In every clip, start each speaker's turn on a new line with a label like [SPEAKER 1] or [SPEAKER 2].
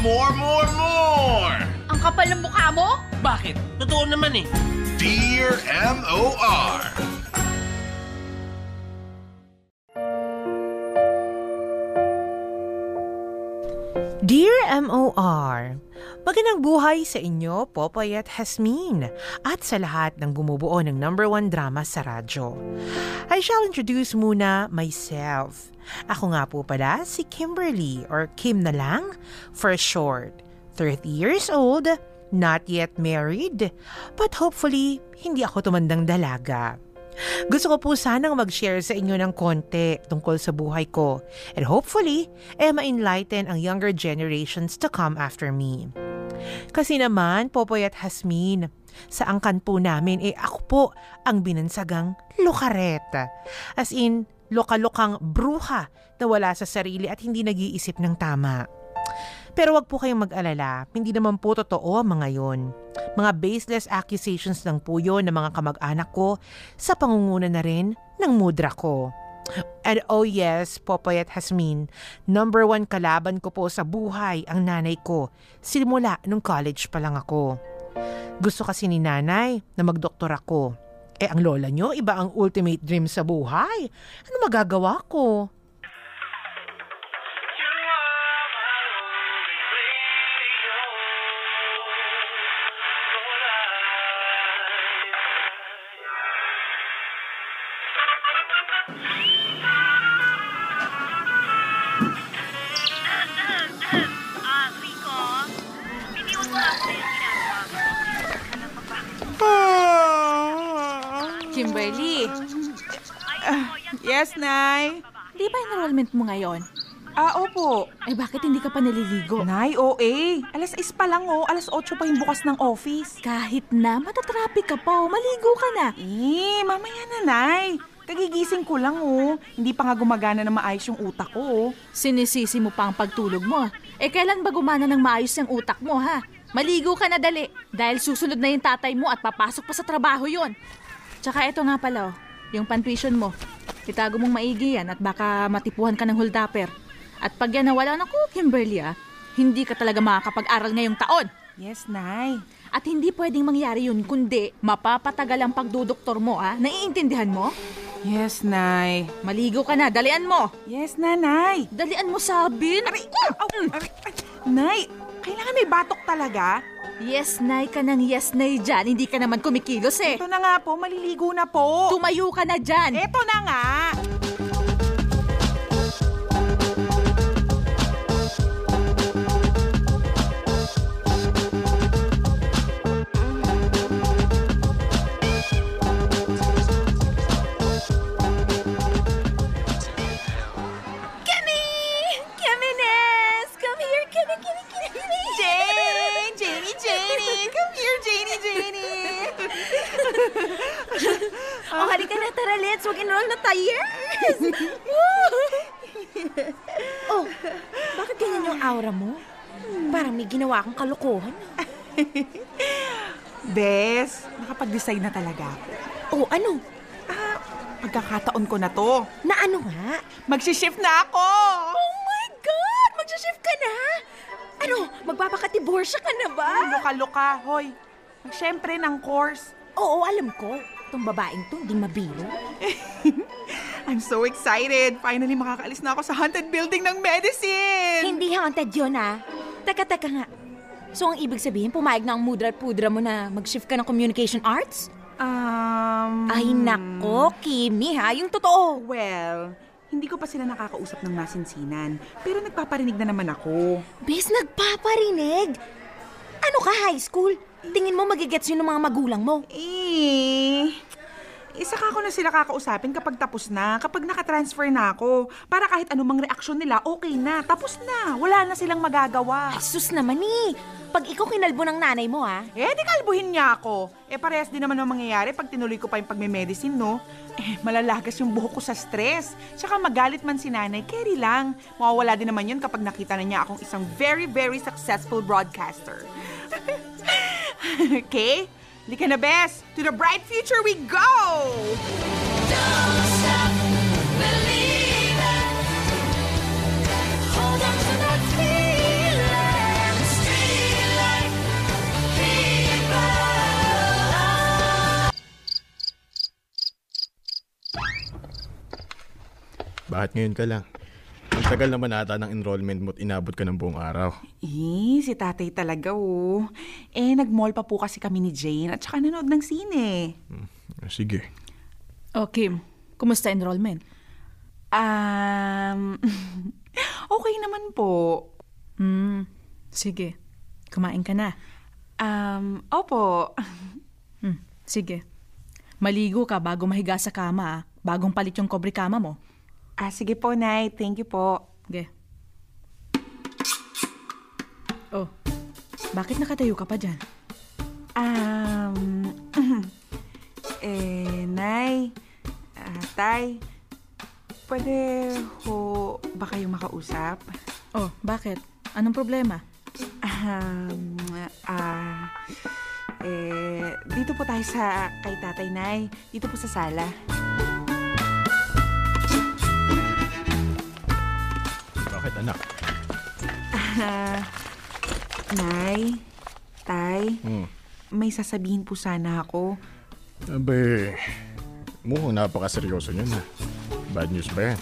[SPEAKER 1] more, more, more!
[SPEAKER 2] Ang kapal ng mukha mo?
[SPEAKER 3] Bakit? Totoo naman eh.
[SPEAKER 1] Dear M.O.R.
[SPEAKER 4] Dear MOR, magandang buhay sa inyo, Popoy at Hasmin, at sa lahat ng bumubuo ng number one drama sa radyo. I shall introduce muna myself. Ako nga po pala si Kimberly or Kim na lang for short. 30 years old, not yet married, but hopefully hindi ako tumandang dalaga. Gusto ko po sanang mag-share sa inyo ng konti tungkol sa buhay ko and hopefully, eh ma-enlighten ang younger generations to come after me. Kasi naman, Popoy at Hasmin, sa angkan po namin, eh ako po ang binansagang lukareta. As in, lokalokang bruha na wala sa sarili at hindi nag-iisip ng tama. Pero wag po kayong mag-alala, hindi naman po totoo ang mga yon. Mga baseless accusations lang po yon ng mga kamag-anak ko sa pangunguna na rin ng mudra ko. And oh yes, Popoy at Hasmin, number one kalaban ko po sa buhay ang nanay ko, simula nung college pa lang ako. Gusto kasi ni nanay na magdoktor ako. Eh ang lola nyo, iba ang ultimate dream sa buhay. Ano magagawa ko?
[SPEAKER 5] Yes, Nay.
[SPEAKER 6] di ba enrollment mo ngayon?
[SPEAKER 5] Ah, opo.
[SPEAKER 6] Eh bakit hindi ka pa naliligo?
[SPEAKER 5] Nay, OA. Alas 6 pa lang, oh. Alas 8 pa yung bukas ng office.
[SPEAKER 6] Kahit na, matatraffic ka pa, oh. maligo ka na.
[SPEAKER 5] Eh, mamaya na, Nay. Kagigising ko lang, oh. Hindi pa nga gumagana na maayos yung utak ko, oh.
[SPEAKER 6] Sinisisi mo pa ang pagtulog mo. Eh kailan ba gumana ng maayos yung utak mo, ha? Maligo ka na dali. Dahil susunod na yung tatay mo at papasok pa sa trabaho yon. Tsaka ito nga pala, oh, yung pantuition mo. Itago mong maigi yan at baka matipuhan ka ng huldapper. At pag yan nawala, naku, Kimberly, ah, hindi ka talaga makakapag-aral ngayong taon.
[SPEAKER 5] Yes, Nay.
[SPEAKER 6] At hindi pwedeng mangyari yun kundi mapapatagal ang pagdudoktor mo, ha? Naiintindihan mo?
[SPEAKER 5] Yes, Nay.
[SPEAKER 6] Maligo ka na, dalian mo.
[SPEAKER 5] Yes, Nanay.
[SPEAKER 6] Dalian mo sabin.
[SPEAKER 5] Aray, aw, aray, ay, Nay, kailangan may batok talaga.
[SPEAKER 6] Yes, nay ka ng yes, nay dyan. Hindi ka naman kumikilos eh.
[SPEAKER 5] Ito na nga po, maliligo na po.
[SPEAKER 6] Tumayo ka na dyan.
[SPEAKER 5] Ito na nga. Janie, Janie!
[SPEAKER 6] Oh, halika na, tara, let's mag-enroll na tayo. Yes!
[SPEAKER 7] Oh, bakit ganyan yung aura mo? Parang may ginawa kang kalokohan.
[SPEAKER 5] Bes, nakapag-decide na talaga.
[SPEAKER 7] Oh, ano?
[SPEAKER 5] Pagkakataon ko na to.
[SPEAKER 7] Na ano nga?
[SPEAKER 5] Magsishift na ako!
[SPEAKER 7] Oh my God! Magsha-shift ka na? Ano, magpapakatiborsya ka na ba?
[SPEAKER 5] Ay, luka-luka, hoy. Siyempre ng course.
[SPEAKER 7] Oo, alam ko. Itong babaeng to, hindi mabiro.
[SPEAKER 5] I'm so excited. Finally, makakaalis na ako sa haunted building ng medicine.
[SPEAKER 7] Hindi haunted yun, ah. Teka nga. So, ang ibig sabihin, pumayag na ang mudra at pudra mo na mag-shift ka ng communication arts?
[SPEAKER 5] Um...
[SPEAKER 7] Ay, nako, Kimi, ha? Yung totoo.
[SPEAKER 5] Well, hindi ko pa sila nakakausap ng masinsinan. Pero nagpaparinig na naman ako.
[SPEAKER 7] Bes, nagpaparinig. Ano ka, high school? Tingin mo magigets yun ng mga magulang mo.
[SPEAKER 5] Eh... Isa ka ako na sila kakausapin kapag tapos na, kapag nakatransfer na ako. Para kahit anumang reaksyon nila, okay na, tapos na. Wala na silang magagawa.
[SPEAKER 7] Ay, sus naman eh. Pag ikaw kinalbo ng nanay mo, ha?
[SPEAKER 5] Eh, di kalbuhin niya ako. Eh, parehas din naman ang mangyayari pag tinuloy ko pa yung pagme-medicine, no? Eh, malalagas yung buhok ko sa stress. Tsaka magalit man si nanay, carry lang. Mawawala din naman yun kapag nakita na niya akong isang very, very successful broadcaster. okay? Lika na, Bes! To the bright future we go! Don't stop believing Hold on to that feeling Stay like people
[SPEAKER 8] Bakit ngayon ka lang? Ang tagal naman ata ng enrollment mo at inabot ka ng buong araw.
[SPEAKER 5] Eh, si tatay talaga oh. Eh, nag-mall pa po kasi kami ni Jane at saka nanood ng sine.
[SPEAKER 8] Sige.
[SPEAKER 6] O, Kim, kumusta enrollment?
[SPEAKER 5] Um, okay naman po.
[SPEAKER 6] Hmm, sige. Kumain ka na.
[SPEAKER 5] Um, opo.
[SPEAKER 6] Hmm, sige. Maligo ka bago mahiga sa kama, ah. Bagong palit yung kobre kama mo.
[SPEAKER 5] Ah, sige po, Nay. Thank you po.
[SPEAKER 6] Sige. Oh, bakit nakatayo ka pa dyan?
[SPEAKER 5] Um, eh, Nay, ah, Tay, pwede ho ba kayong makausap?
[SPEAKER 6] Oh, bakit? Anong problema?
[SPEAKER 5] Um, ah, eh, dito po tayo sa kay Tatay Nay. Dito po sa sala.
[SPEAKER 8] Anak?
[SPEAKER 5] Ah, Nay, Tay,
[SPEAKER 8] Hmm.
[SPEAKER 5] may sasabihin po sana ako.
[SPEAKER 8] Abe, mukhang napakaseryoso niyan ha. Bad news ba yan?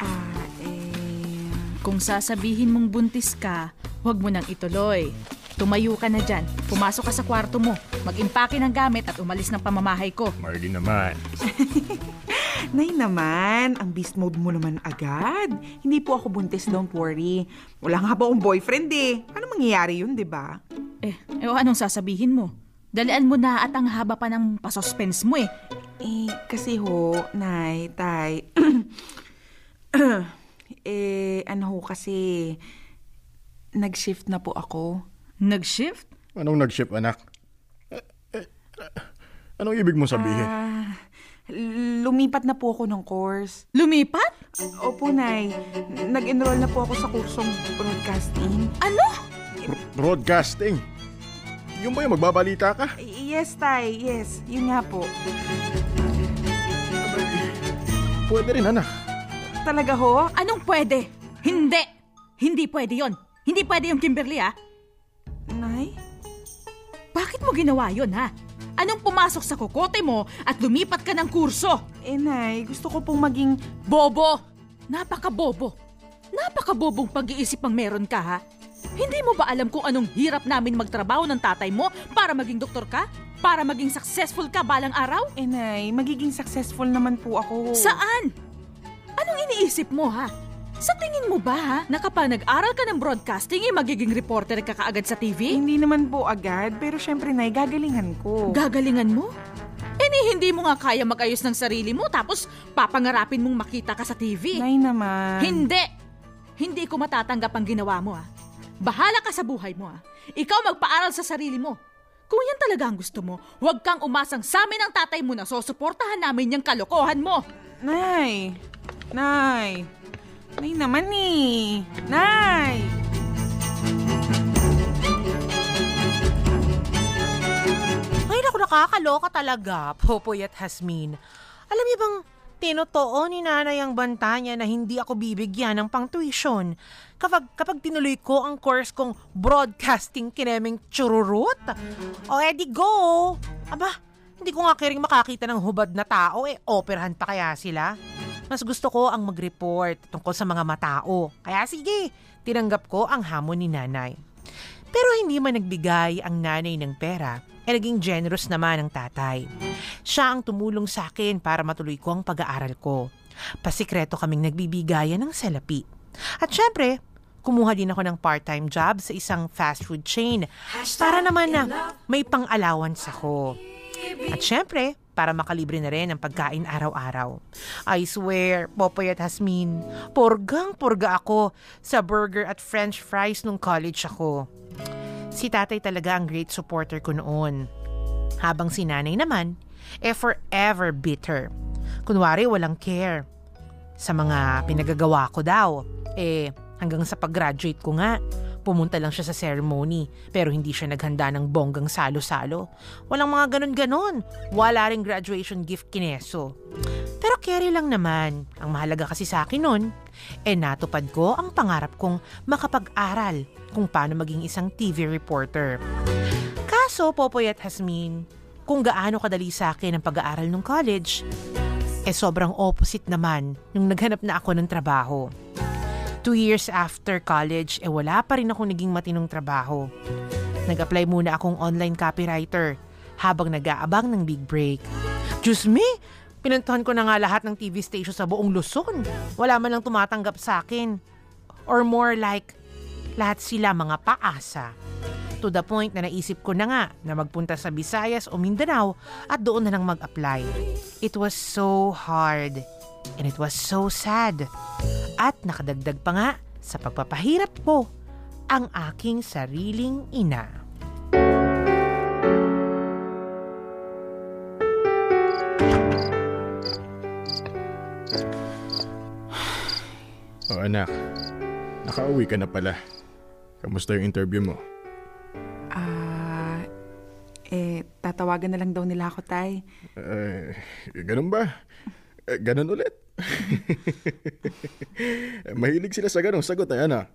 [SPEAKER 5] Ah, eh...
[SPEAKER 6] Kung sasabihin mong buntis ka, huwag mo nang ituloy. Tumayo ka na dyan, pumasok ka sa kwarto mo, mag-impake ng gamit at umalis ng pamamahay ko.
[SPEAKER 8] Margie naman.
[SPEAKER 5] Nay naman, ang beast mode mo naman agad. Hindi po ako buntis, don't worry. Wala nga ba akong boyfriend eh. Ano mangyayari yun, di ba?
[SPEAKER 6] Eh, eh anong sasabihin mo? Dalian mo na at ang haba pa ng pasuspense mo eh.
[SPEAKER 5] Eh, kasi ho, Nay, Tay. eh, ano ho kasi, nag-shift na po ako.
[SPEAKER 6] Nag-shift?
[SPEAKER 8] Anong nag-ship anak? Eh, eh, Anong ibig mo sabihin?
[SPEAKER 5] Ah, lumipat na po ako ng course.
[SPEAKER 6] Lumipat?
[SPEAKER 5] Opo, Nay. Nag-enroll na po ako sa kursong broadcasting.
[SPEAKER 6] Ano?
[SPEAKER 8] Broadcasting. Yung ba yung magbabalita ka?
[SPEAKER 5] Yes, Tay. Yes. Yun nga po.
[SPEAKER 8] Pwede rin anak.
[SPEAKER 5] Talaga ho?
[SPEAKER 6] Anong pwede? Hindi! Hindi pwede yon. Hindi pwede yung Kimberly ah.
[SPEAKER 5] Nay?
[SPEAKER 6] Bakit mo ginawa yon ha? Anong pumasok sa kokote mo at lumipat ka ng kurso?
[SPEAKER 5] Eh, Nay, gusto ko pong maging...
[SPEAKER 6] Bobo! Napaka-bobo! Napaka-bobong pag-iisip ang meron ka ha? Hindi mo ba alam kung anong hirap namin magtrabaho ng tatay mo para maging doktor ka? Para maging successful ka balang araw?
[SPEAKER 5] Eh, Nay, magiging successful naman po ako.
[SPEAKER 6] Saan? Anong iniisip mo ha? Sa tingin mo ba ha, na kapag nag-aral ka ng broadcasting, eh magiging reporter ka kaagad sa TV?
[SPEAKER 5] hindi naman po agad, pero syempre, Nay, gagalingan ko.
[SPEAKER 6] Gagalingan mo? Eh ni hindi mo nga kaya mag-ayos ng sarili mo tapos papangarapin mong makita ka sa TV.
[SPEAKER 5] Nay naman.
[SPEAKER 6] Hindi! Hindi ko matatanggap ang ginawa mo ah. Bahala ka sa buhay mo ah. Ikaw magpaaral sa sarili mo. Kung yan talaga ang gusto mo, huwag kang umasang sa amin ng tatay mo na susuportahan namin yung kalokohan mo.
[SPEAKER 5] Nay! Nay! Nay naman eh! Nay!
[SPEAKER 4] Ay, naku, nakakaloka talaga, Popoy at Hasmin. Alam niyo bang, tinotoo ni nanay ang banta niya na hindi ako bibigyan ng pang-tuition kapag, kapag tinuloy ko ang course kong broadcasting kineming chururut. O edi go! Aba, hindi ko nga kiring makakita ng hubad na tao, eh operahan pa kaya sila? Mas gusto ko ang mag-report tungkol sa mga matao. Kaya sige, tinanggap ko ang hamon ni nanay. Pero hindi man nagbigay ang nanay ng pera, eh naging generous naman ang tatay. Siya ang tumulong sa akin para matuloy ko ang pag-aaral ko. Pasikreto kaming nagbibigayan ng salapi. At syempre, kumuha din ako ng part-time job sa isang fast food chain para naman na may pang-allowance ako. At syempre, para makalibre na rin ang pagkain araw-araw. I swear, Popoy at Hasmin, porgang-porga ako sa burger at french fries nung college ako. Si tatay talaga ang great supporter ko noon. Habang si nanay naman, eh forever bitter. Kunwari walang care. Sa mga pinagagawa ko daw, eh hanggang sa pag-graduate ko nga, pumunta lang siya sa ceremony pero hindi siya naghanda ng bonggang salo-salo. Walang mga ganon-ganon. Wala ring graduation gift kineso. Pero carry lang naman. Ang mahalaga kasi sa akin nun, eh natupad ko ang pangarap kong makapag-aral kung paano maging isang TV reporter. Kaso, Popoy at Hasmin, kung gaano kadali sa akin ang pag-aaral ng college, Eh sobrang opposite naman nung naghanap na ako ng trabaho. Two years after college, eh wala pa rin ako naging matinong trabaho. Nag-apply muna akong online copywriter habang nag-aabang ng big break. Diyos me! Pinuntahan ko na nga lahat ng TV station sa buong Luzon. Wala man lang tumatanggap sa akin. Or more like, lahat sila mga paasa. To the point na naisip ko na nga na magpunta sa Visayas o Mindanao at doon na lang mag-apply. It was so hard. And it was so sad. At nakadagdag pa nga sa pagpapahirap ko ang aking sariling ina.
[SPEAKER 8] Oh anak, nakauwi ka na pala. Kamusta yung interview mo?
[SPEAKER 5] Ah, eh, tatawagan na lang daw nila ako, Tay.
[SPEAKER 8] Eh, ganun ba? Eh, ganun ulit. Mahilig sila sa ganong sagot ay ano.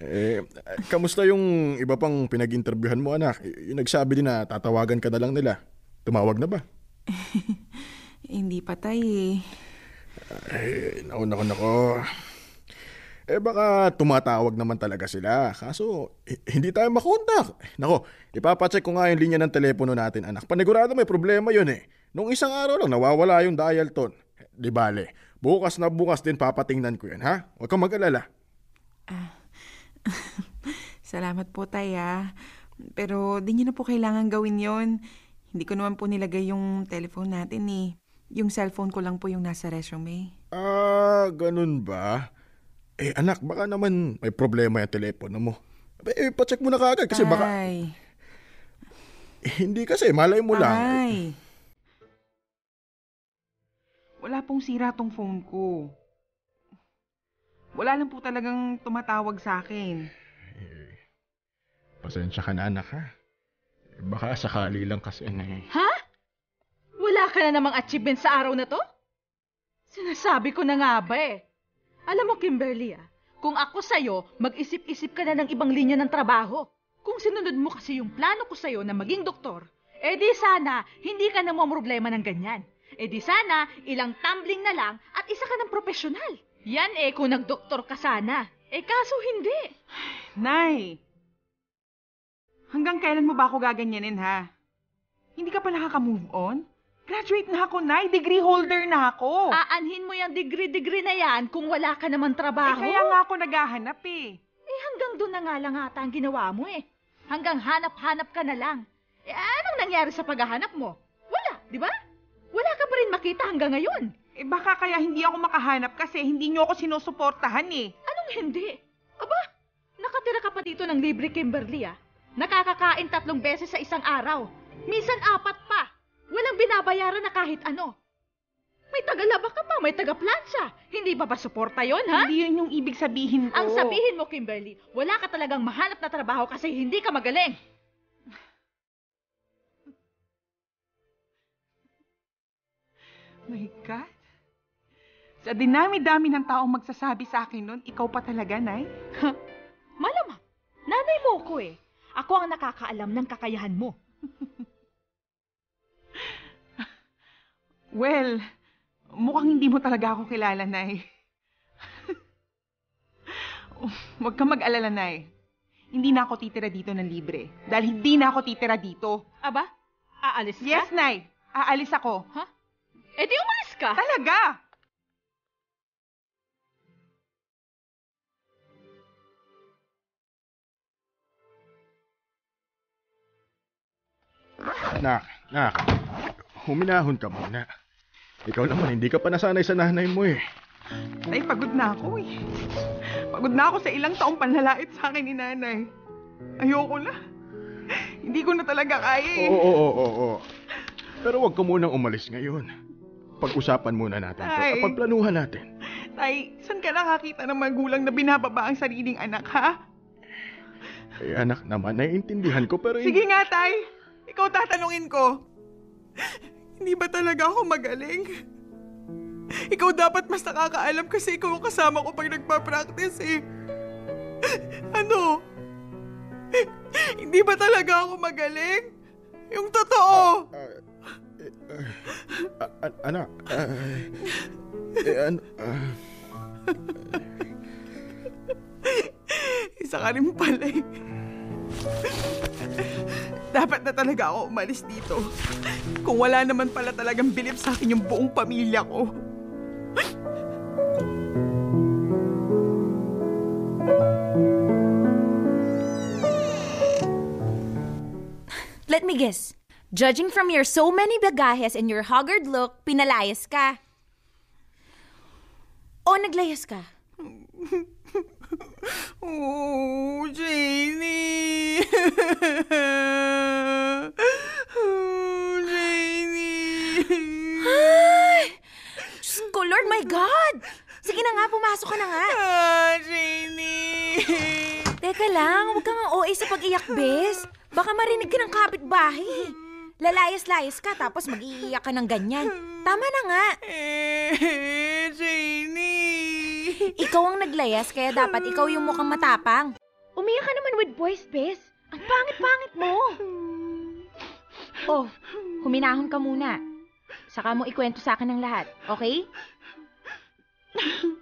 [SPEAKER 8] eh, kamusta yung iba pang pinag-interviewhan mo anak? Yung nagsabi din na tatawagan ka na lang nila. Tumawag na ba?
[SPEAKER 5] Hindi pa, Tay eh.
[SPEAKER 8] Eh, naku, naku, naku. Eh baka tumatawag naman talaga sila. Kaso, eh, hindi tayo makontak. Nako, ipapacheck ko nga yung linya ng telepono natin, anak. Panigurado may problema yun eh. Nung isang araw lang, nawawala yung dial tone. Di bale, bukas na bukas din papatingnan ko yan, ha? Huwag kang mag-alala.
[SPEAKER 5] Salamat po, Tay ah. Pero di niyo na po kailangan gawin yon. Hindi ko naman po nilagay yung telephone natin eh. Yung cellphone ko lang po yung nasa resume.
[SPEAKER 8] Ah, ganun ba? Eh anak, baka naman may problema yung telepono mo. Eh, pacheck mo na kaagad kasi baka... Eh, hindi kasi, malay mo lang.
[SPEAKER 5] Tay. Wala pong sira tong phone ko. Wala lang po talagang tumatawag sa akin.
[SPEAKER 8] Pasensya ka na anak ha. Eh, Baka sakali lang kasi na eh.
[SPEAKER 6] Ha? Wala ka na namang achievement sa araw na to? Sinasabi ko na nga ba eh. Alam mo, Kimberly ah, kung ako sa'yo, mag-isip-isip ka na ng ibang linya ng trabaho. Kung sinunod mo kasi yung plano ko sa'yo na maging doktor, eh di sana, hindi ka na problema ng ganyan. Eh di sana, ilang tumbling na lang at isa ka ng profesional. Yan eh kung nagdoktor ka sana. Eh kaso hindi.
[SPEAKER 5] Nay! Hanggang kailan mo ba ako gaganyanin, ha? Hindi ka pa nakaka-move on? Graduate na ako, Nay. Degree holder na ako.
[SPEAKER 6] Aanhin mo yung degree-degree na yan kung wala ka naman
[SPEAKER 5] eh,
[SPEAKER 6] trabaho.
[SPEAKER 5] kaya nga ako naghahanap eh.
[SPEAKER 6] Eh hanggang doon na nga lang ata ang ginawa mo eh. Hanggang hanap-hanap ka na lang. Eh anong nangyari sa paghahanap mo? Wala, di ba? Wala ka pa rin makita hanggang ngayon.
[SPEAKER 5] Eh baka kaya hindi ako makahanap kasi hindi niyo ako sinusuportahan eh.
[SPEAKER 6] Anong hindi? Aba, nakatira ka pa dito ng libre Kimberly ah. Nakakakain tatlong beses sa isang araw. Minsan apat Walang binabayaran na kahit ano. May tagalaba ka pa, may taga-plancha. Hindi ba ba suporta yon ha?
[SPEAKER 5] Hindi yun yung ibig sabihin ko.
[SPEAKER 6] Ang sabihin mo, Kimberly, wala ka talagang mahanap na trabaho kasi hindi ka magaling.
[SPEAKER 5] My God. Sa dinami-dami ng taong magsasabi sa akin nun, ikaw pa talaga, Nay?
[SPEAKER 6] Malamang, nanay mo ko eh. Ako ang nakakaalam ng kakayahan mo.
[SPEAKER 5] Well, mukhang hindi mo talaga ako kilala, Nay. Huwag ka mag-alala, Nay. Hindi na ako titira dito ng libre. Dahil hindi na ako titira dito.
[SPEAKER 6] Aba, aalis ka?
[SPEAKER 5] Yes, Nay. Aalis ako.
[SPEAKER 6] Ha? Eh di umalis ka.
[SPEAKER 5] Talaga!
[SPEAKER 8] Nak, nak. Huminahon ka muna. Ikaw naman, hindi ka pa nasanay sa nanay mo eh.
[SPEAKER 5] Nay, pagod na ako eh. Pagod na ako sa ilang taong panlalait sa akin ni Nanay. Ayoko na. Hindi ko na talaga kaya eh.
[SPEAKER 8] Oo, oo, oo, oo. Pero wag ka munang umalis ngayon. Pag-usapan muna natin to.
[SPEAKER 5] Ay.
[SPEAKER 8] Pagplanuhan natin.
[SPEAKER 5] Tay, saan ka nakakita ng magulang na binababa ang sariling anak, ha?
[SPEAKER 8] Eh anak naman, naiintindihan ko pero...
[SPEAKER 5] Sige nga, Tay. Ikaw tatanungin ko. Hindi ba talaga ako magaling? Ikaw dapat mas nakakaalam kasi ikaw ang kasama ko pag nagpa-practice eh. Ano? Hindi ba talaga ako magaling? Yung totoo.
[SPEAKER 8] Anak, eh, ano,
[SPEAKER 5] Isa ka rin pala eh. Dapat na talaga ako umalis dito. Kung wala naman pala talagang bilib sa akin yung buong pamilya ko.
[SPEAKER 7] Let me guess. Judging from your so many bagahes and your haggard look, pinalayas ka. O naglayas ka?
[SPEAKER 5] Oh, Janie! oh, Janie!
[SPEAKER 7] Diyos ko, Lord, my God! Sige na nga, pumasok ka na nga.
[SPEAKER 5] Ah, Janie!
[SPEAKER 7] Teka lang, huwag kang OA sa pag-iyak, bes. Baka marinig ka ng kapitbahay. Lalayas-layas ka, tapos mag-iiyak ka ng ganyan. Tama na nga.
[SPEAKER 5] Eh, Janie!
[SPEAKER 7] Ikaw ang naglayas, kaya dapat ikaw yung mukhang matapang. Umiyak ka naman with voice, bes. Ang pangit-pangit mo. Oh, huminahon ka muna. Saka mo ikwento sa akin ng lahat, okay?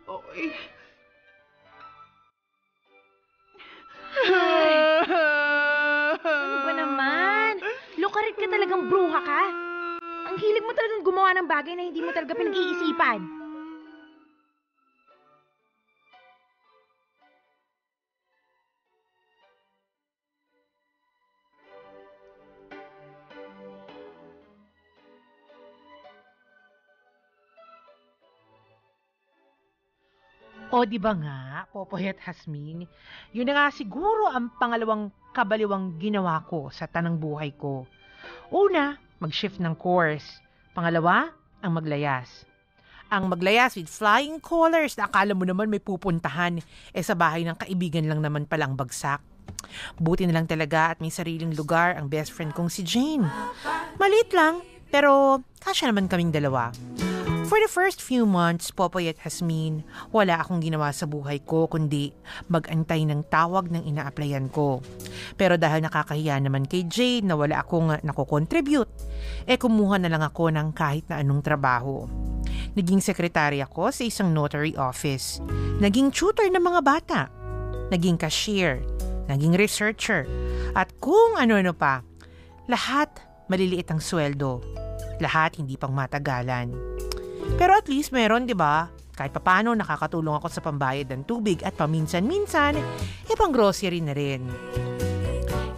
[SPEAKER 5] Okay.
[SPEAKER 7] Ano ba naman? Lukarit ka talagang bruha ka. Ang hilig mo talagang gumawa ng bagay na hindi mo talaga pinag-iisipan.
[SPEAKER 4] O di ba nga, Popoy at Hasmin, yun na nga siguro ang pangalawang kabaliwang ginawa ko sa tanang buhay ko. Una, mag-shift ng course. Pangalawa, ang maglayas. Ang maglayas with flying colors na akala mo naman may pupuntahan, eh sa bahay ng kaibigan lang naman palang bagsak. Buti na lang talaga at may sariling lugar ang best friend kong si Jane. Maliit lang, pero kasya naman kaming dalawa. For the first few months, Popoy at Hasmin, wala akong ginawa sa buhay ko kundi mag-antay ng tawag ng ina-applyan ko. Pero dahil nakakahiya naman kay Jade na wala akong nakokontribute, eh kumuha na lang ako ng kahit na anong trabaho. Naging sekretary ako sa isang notary office. Naging tutor ng mga bata. Naging cashier. Naging researcher. At kung ano-ano pa. Lahat maliliit ang sweldo. Lahat hindi pang matagalan. Pero at least meron, di ba? Kahit papano nakakatulong ako sa pambayad ng tubig at paminsan-minsan, e pang grocery na rin.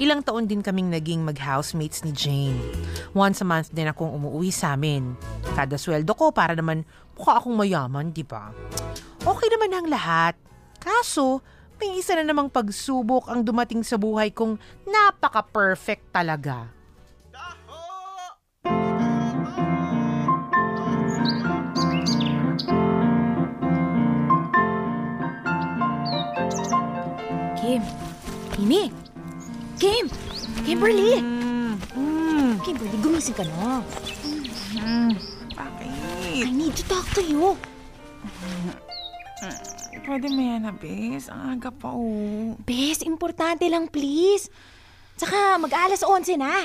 [SPEAKER 4] Ilang taon din kaming naging mag-housemates ni Jane. Once a month din akong umuwi sa amin. Kada sweldo ko para naman mukha akong mayaman, di ba? Okay naman ang lahat. Kaso, may isa na namang pagsubok ang dumating sa buhay kong napaka-perfect talaga.
[SPEAKER 7] Kimi. Kim. Kimberly.
[SPEAKER 5] Mm,
[SPEAKER 7] Kimberly, gumising ka na.
[SPEAKER 5] bakit?
[SPEAKER 7] I need to talk to you.
[SPEAKER 5] Pwede mo yan, Abis. Ang aga pa, oh.
[SPEAKER 7] Bes, importante lang, please. Tsaka, mag-alas 11 na.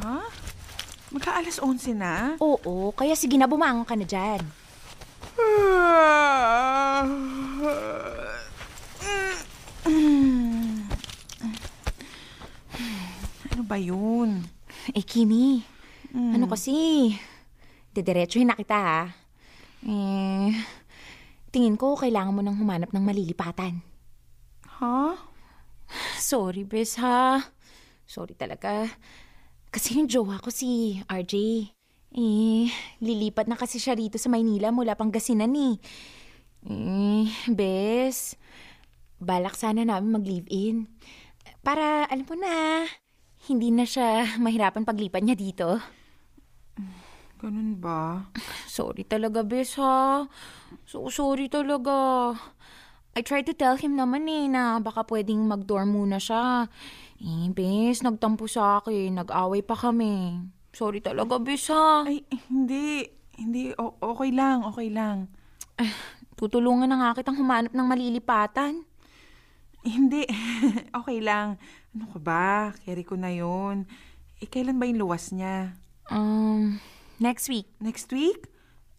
[SPEAKER 5] Ha? Magka-alas 11 na?
[SPEAKER 7] Oo, kaya sige na, bumangon ka na dyan.
[SPEAKER 5] Ano ba yun?
[SPEAKER 7] Eh, Kimi, ano kasi, didiretsuhin na kita ha. Eh, tingin ko kailangan mo nang humanap ng malilipatan.
[SPEAKER 5] Ha?
[SPEAKER 7] Sorry, bes ha. Sorry talaga. Kasi yung jowa ko si RJ. Eh, lilipat na kasi siya rito sa Maynila mula Pangasinan eh. Eh, bes, balak sana namin mag-live-in. Para, alam mo na, hindi na siya mahirapan paglipat niya dito.
[SPEAKER 5] Ganun ba?
[SPEAKER 7] Sorry talaga, bes ha. So sorry talaga. I tried to tell him naman eh na baka pwedeng mag-dorm muna siya. Eh, bes, nagtampo sa akin. Nag-away pa kami. Sorry talaga, bes ha.
[SPEAKER 5] Ay, hindi. Hindi. O- okay lang, okay lang.
[SPEAKER 7] Tutulungan na nga kitang humanap ng malilipatan.
[SPEAKER 5] Hindi. okay lang. Ano ka ba? Carry ko na yun. Eh, kailan ba yung luwas niya?
[SPEAKER 7] Um, next week.
[SPEAKER 5] Next week?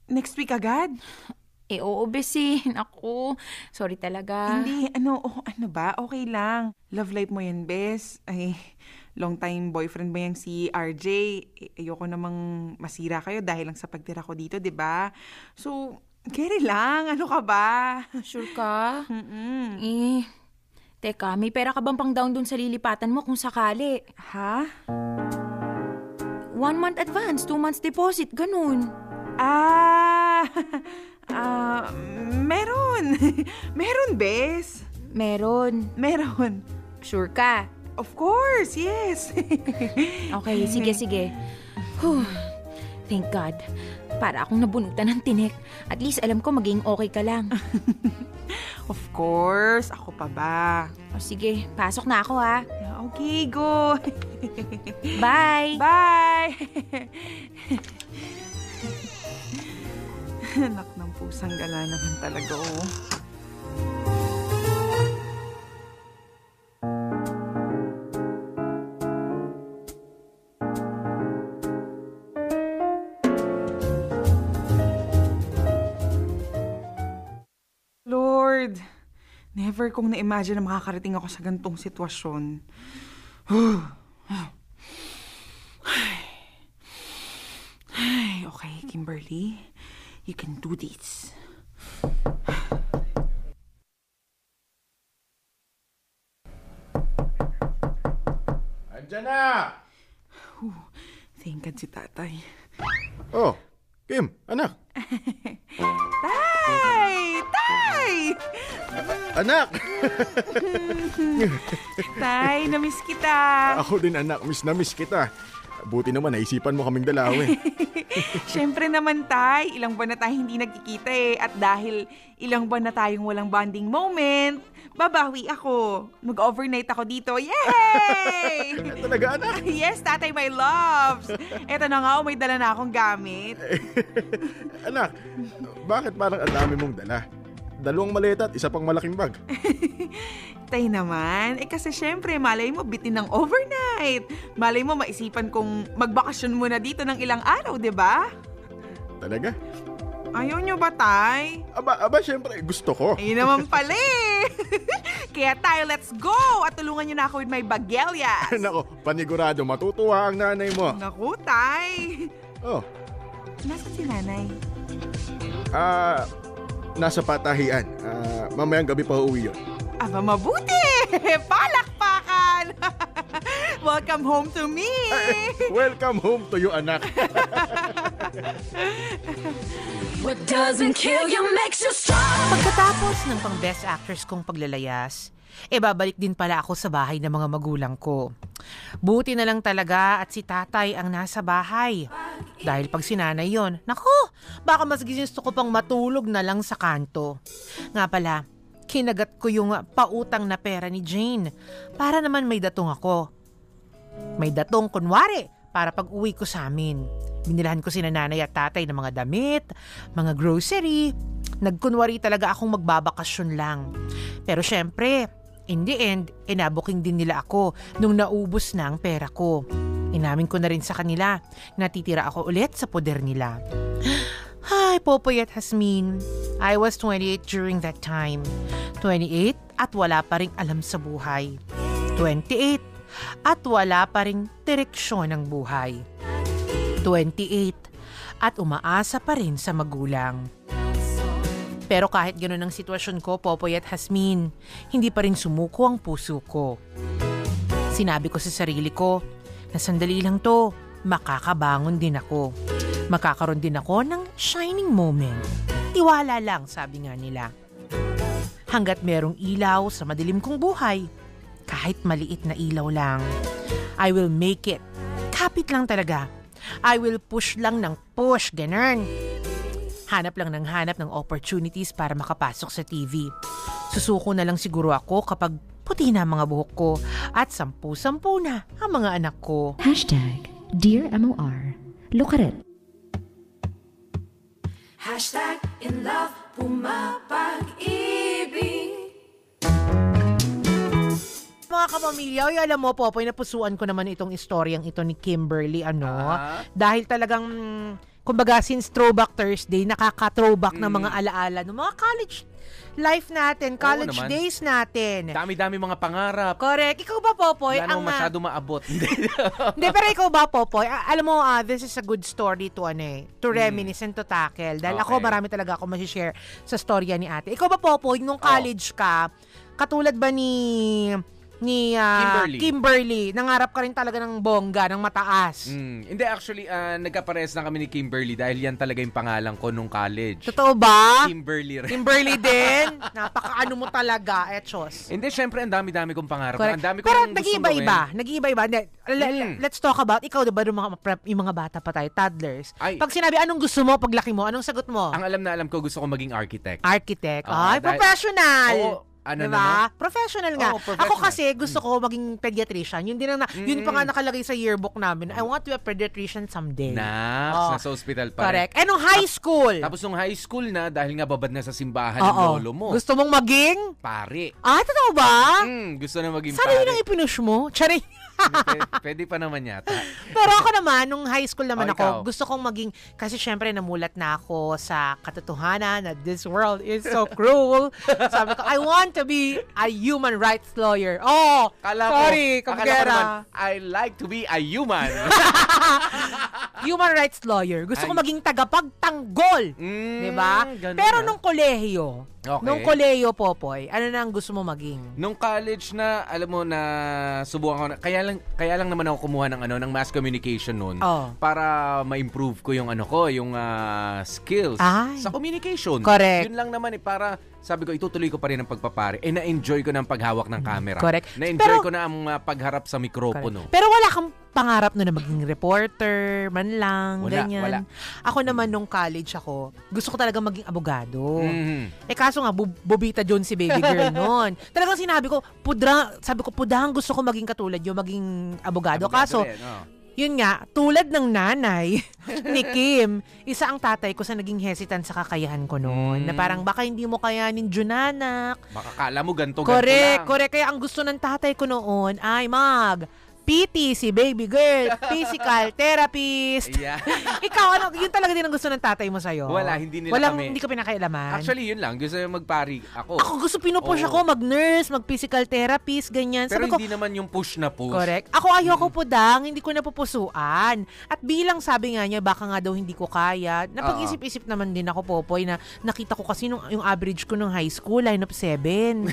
[SPEAKER 5] Next week agad?
[SPEAKER 7] Eh, oo, besi. Naku, sorry talaga.
[SPEAKER 5] Hindi, ano, oh, ano ba? Okay lang. Love life mo yan, bes. Ay, long time boyfriend mo yan si RJ. Eh, ayoko namang masira kayo dahil lang sa pagtira ko dito, di ba? So, carry lang. Ano ka ba?
[SPEAKER 7] Sure ka?
[SPEAKER 5] Mm-mm.
[SPEAKER 7] Eh, teka, may pera ka bang pang down dun sa lilipatan mo kung sakali?
[SPEAKER 5] Ha?
[SPEAKER 7] One month advance, two months deposit, ganun.
[SPEAKER 5] Ah, ah, meron. meron, bes.
[SPEAKER 7] Meron.
[SPEAKER 5] Meron.
[SPEAKER 7] Sure ka?
[SPEAKER 5] Of course, yes.
[SPEAKER 7] Okay, sige, sige. Whew. Thank God. Para akong nabunutan ng tinik. At least alam ko maging okay ka lang.
[SPEAKER 5] Of course, ako pa ba?
[SPEAKER 7] O sige, pasok na ako ha.
[SPEAKER 5] Okay, go.
[SPEAKER 7] Bye!
[SPEAKER 5] Bye! Anak ng pusang gala naman talaga, oh. Lord, never kong na-imagine na makakarating ako sa gantong sitwasyon. Ay, okay, Kimberly. You can do this.
[SPEAKER 8] Andyan na!
[SPEAKER 5] Thank God si tatay.
[SPEAKER 8] Oh, Kim, anak.
[SPEAKER 5] Tay!
[SPEAKER 8] Anak!
[SPEAKER 5] Tay, namiss kita.
[SPEAKER 8] Ako din anak, miss na miss kita. Buti naman, naisipan mo kaming dalawa eh.
[SPEAKER 5] Siyempre naman, Tay. Ilang buwan na tayo hindi nagkikita eh. At dahil ilang buwan na tayong walang bonding moment, babawi ako. Mag-overnight ako dito. Yay!
[SPEAKER 8] Talaga anak?
[SPEAKER 5] yes, tatay, my loves. Eto na nga, oh, may dala na akong gamit.
[SPEAKER 8] Anak, bakit parang ang dami mong dala? Dalawang maleta at isa pang malaking bag.
[SPEAKER 5] Tay naman, eh kasi syempre, malay mo bitin ng overnight. Malay mo maisipan kong magbakasyon muna dito ng ilang araw, di ba?
[SPEAKER 8] Talaga?
[SPEAKER 5] Ayaw nyo ba, Tay?
[SPEAKER 8] Aba, aba, syempre, gusto ko.
[SPEAKER 5] Ayun naman pala eh. Kaya tayo, let's go! At tulungan nyo na ako with my bagelyas.
[SPEAKER 8] Nako, panigurado, matutuwa ang nanay mo.
[SPEAKER 5] Naku, Tay.
[SPEAKER 8] Oh,
[SPEAKER 5] Nasaan si nanay?
[SPEAKER 8] ah, nasa patahian. Ah, mamayang gabi pa uuwi yun.
[SPEAKER 5] Aba, mabuti! Palakpakan! Welcome home to me!
[SPEAKER 8] Welcome home to you, anak.
[SPEAKER 9] What doesn't kill you makes you strong.
[SPEAKER 4] Pagkatapos ng pang best actress kong paglalayas, e babalik din pala ako sa bahay ng mga magulang ko. Buti na lang talaga at si tatay ang nasa bahay. Dahil pag sinanay yon, naku, baka mas gusto ko pang matulog na lang sa kanto. Nga pala, kinagat ko yung pautang na pera ni Jane para naman may datong ako. May datong kunwari para pag uwi ko sa amin. Binilahan ko si nanay at tatay ng mga damit, mga grocery. Nagkunwari talaga akong magbabakasyon lang. Pero syempre, in the end, inabuking din nila ako nung naubos na ang pera ko. Inamin ko na rin sa kanila, natitira ako ulit sa poder nila. Hi, Popoy at Hasmin. I was 28 during that time. 28 at wala pa rin alam sa buhay. 28 at wala pa rin direksyon ng buhay. 28 at umaasa pa rin sa magulang. Pero kahit gano'n ang sitwasyon ko, Popoy at Hasmin, hindi pa rin sumuko ang puso ko. Sinabi ko sa sarili ko na sandali lang to, makakabangon din ako. Makakaroon din ako ng shining moment. Tiwala lang, sabi nga nila. Hanggat merong ilaw sa madilim kong buhay, kahit maliit na ilaw lang, I will make it. Kapit lang talaga. I will push lang ng push, ganun. Hanap lang ng hanap ng opportunities para makapasok sa TV. Susuko na lang siguro ako kapag puti na mga buhok ko at sampu-sampu na ang mga anak ko.
[SPEAKER 10] Hashtag Dear MOR. Look at it.
[SPEAKER 9] Hashtag in love, pumapag-ibig.
[SPEAKER 4] Mga kapamilya, ay alam mo, Popoy, napusuan ko naman itong istoryang ito ni Kimberly, ano?
[SPEAKER 3] Ah.
[SPEAKER 4] Dahil talagang, kumbaga, since Throwback Thursday, nakaka-throwback ng mga alaala ng mga college life natin, college
[SPEAKER 3] naman.
[SPEAKER 4] days natin.
[SPEAKER 3] Dami-dami mga pangarap.
[SPEAKER 4] Correct. Ikaw ba, Popoy?
[SPEAKER 3] Wala
[SPEAKER 4] ang, ah,
[SPEAKER 3] masyado maabot. Hindi.
[SPEAKER 4] Pero ikaw ba, Popoy? alam mo, ah, this is a good story to, ano eh, to reminisce and to tackle. Dahil ako.
[SPEAKER 3] Okay.
[SPEAKER 4] marami talaga ako masishare sa storya ni ate. Ikaw ba, Popoy, nung college ka, katulad ba ni ni ah,
[SPEAKER 3] Kimberly.
[SPEAKER 4] Kimberly, nangarap ka rin talaga ng bongga, ng mataas.
[SPEAKER 3] Mm, hindi, actually, ah, nagkapares na kami ni Kimberly dahil yan talaga yung pangalan ko nung college.
[SPEAKER 4] Totoo ba?
[SPEAKER 3] Kimberly rin.
[SPEAKER 4] Kimberly din? Napakaano mo talaga, etchos.
[SPEAKER 3] Hindi, syempre, ang dami-dami kong pangarap.
[SPEAKER 4] Correct.
[SPEAKER 3] Ang dami
[SPEAKER 4] Pero
[SPEAKER 3] kong
[SPEAKER 4] nag-iiba-iba.
[SPEAKER 3] gawin.
[SPEAKER 4] Nag-iiba-iba.
[SPEAKER 3] Mm.
[SPEAKER 4] Let's talk about, ikaw diba, yung mga, prep, yung mga bata pa tayo, toddlers.
[SPEAKER 3] Ay.
[SPEAKER 4] Pag sinabi, anong gusto mo, paglaki mo, anong sagot mo?
[SPEAKER 3] Ang alam na alam ko, gusto ko maging architect.
[SPEAKER 4] Architect.
[SPEAKER 3] Oo,
[SPEAKER 4] Ay,
[SPEAKER 3] dahil-
[SPEAKER 4] professional.
[SPEAKER 3] Oo, ano
[SPEAKER 4] diba?
[SPEAKER 3] naman?
[SPEAKER 4] Professional nga.
[SPEAKER 3] Oo, professional.
[SPEAKER 4] Ako kasi gusto ko maging pediatrician. Yun din ang na, yun pa nga nakalagay sa yearbook namin. I want to be a pediatrician someday.
[SPEAKER 3] Nax,
[SPEAKER 4] Oo.
[SPEAKER 3] nasa hospital pa
[SPEAKER 4] Oh. Correct.
[SPEAKER 3] rin.
[SPEAKER 4] Eh, nung high school.
[SPEAKER 3] Tapos nung high school na, dahil nga babad na sa simbahan ng lolo mo,
[SPEAKER 4] Gusto mong maging?
[SPEAKER 3] pare.
[SPEAKER 4] Ah, totoo ba?
[SPEAKER 3] Mm, gusto na maging
[SPEAKER 4] Sana
[SPEAKER 3] pare.
[SPEAKER 4] yun ang ipinush mo? Charing.
[SPEAKER 3] pwede, pwede pa naman yata.
[SPEAKER 4] Pero ako naman, nung high school naman
[SPEAKER 3] Oh,
[SPEAKER 4] ako,
[SPEAKER 3] ikaw?
[SPEAKER 4] gusto kong maging, kasi syempre namulat na ako sa katotohanan na this world is so cruel. Sabi ko, I want to be a human rights lawyer. Oh,
[SPEAKER 3] Kala ko,
[SPEAKER 4] sorry,
[SPEAKER 3] ko. I like to be a human.
[SPEAKER 4] Human rights lawyer. Gusto ko
[SPEAKER 3] Ay.
[SPEAKER 4] maging tagapagtanggol.
[SPEAKER 3] Mm,
[SPEAKER 4] Di ba?
[SPEAKER 3] ganun
[SPEAKER 4] Pero nung kolehiyo,
[SPEAKER 3] Okay.
[SPEAKER 4] nung kolehiyo, Popoy, ano na ang gusto mo maging?
[SPEAKER 3] Nung college na, alam mo na subukan ko na, kaya lang, kaya lang naman ako kumuha ng ano, ng mass communication noon
[SPEAKER 4] Oh.
[SPEAKER 3] para ma-improve ko yung ano ko, yung ah, skills
[SPEAKER 4] Ay.
[SPEAKER 3] sa communication.
[SPEAKER 4] Correct.
[SPEAKER 3] Yun lang naman eh, para sabi ko, itutuloy ko pa rin ang pagpapare. Eh, na-enjoy ko ng paghawak ng camera.
[SPEAKER 4] Mm, Correct.
[SPEAKER 3] Na-enjoy
[SPEAKER 4] Pero-
[SPEAKER 3] ko na ang ah, pagharap sa mikropono.
[SPEAKER 4] Pero wala kang pangarap na, na maging reporter, man lang,
[SPEAKER 3] Wala,
[SPEAKER 4] ganyan.
[SPEAKER 3] wala.
[SPEAKER 4] Ako naman nung college ako, gusto ko talaga maging abogado.
[SPEAKER 3] Mhm.
[SPEAKER 4] Eh kaso nga, bu- Bobita Jones si baby girl noon. Talagang sinabi ko, pudra, sabi ko, pudang gusto ko maging katulad yung maging abogado.
[SPEAKER 3] Abogado
[SPEAKER 4] kaso,
[SPEAKER 3] rin, oh.
[SPEAKER 4] yun nga, tulad ng nanay ni Kim, isa ang tatay ko sa naging hesitant sa kakayahan ko noon.
[SPEAKER 3] Mm.
[SPEAKER 4] Na parang baka hindi mo kayanin Junanak.
[SPEAKER 3] Baka kala mo ganto, ganto
[SPEAKER 4] Correct,
[SPEAKER 3] lang.
[SPEAKER 4] correct. Kaya ang gusto ng tatay ko noon ay mag PT si baby girl, physical therapist.
[SPEAKER 3] Yeah.
[SPEAKER 4] Ikaw, ano, yun talaga din ang gusto ng tatay mo sa'yo?
[SPEAKER 3] Wala, hindi nila
[SPEAKER 4] Walang,
[SPEAKER 3] kami.
[SPEAKER 4] Hindi ko pinakailaman.
[SPEAKER 3] Actually, yun lang. Gusto yung magpari ako.
[SPEAKER 4] ako gusto pinupush
[SPEAKER 3] Oo.
[SPEAKER 4] ako, mag-nurse, mag-physical therapist, ganyan.
[SPEAKER 3] Pero
[SPEAKER 4] Sabi ko,
[SPEAKER 3] hindi naman yung push na push.
[SPEAKER 4] Correct. Ako ayoko po dang, hindi ko napupusuan. At bilang sabi nga niya, baka nga daw hindi ko kaya. Napag-isip-isip naman din ako, Popoy, na nakita ko kasi nung, yung average ko nung high school, line of 7.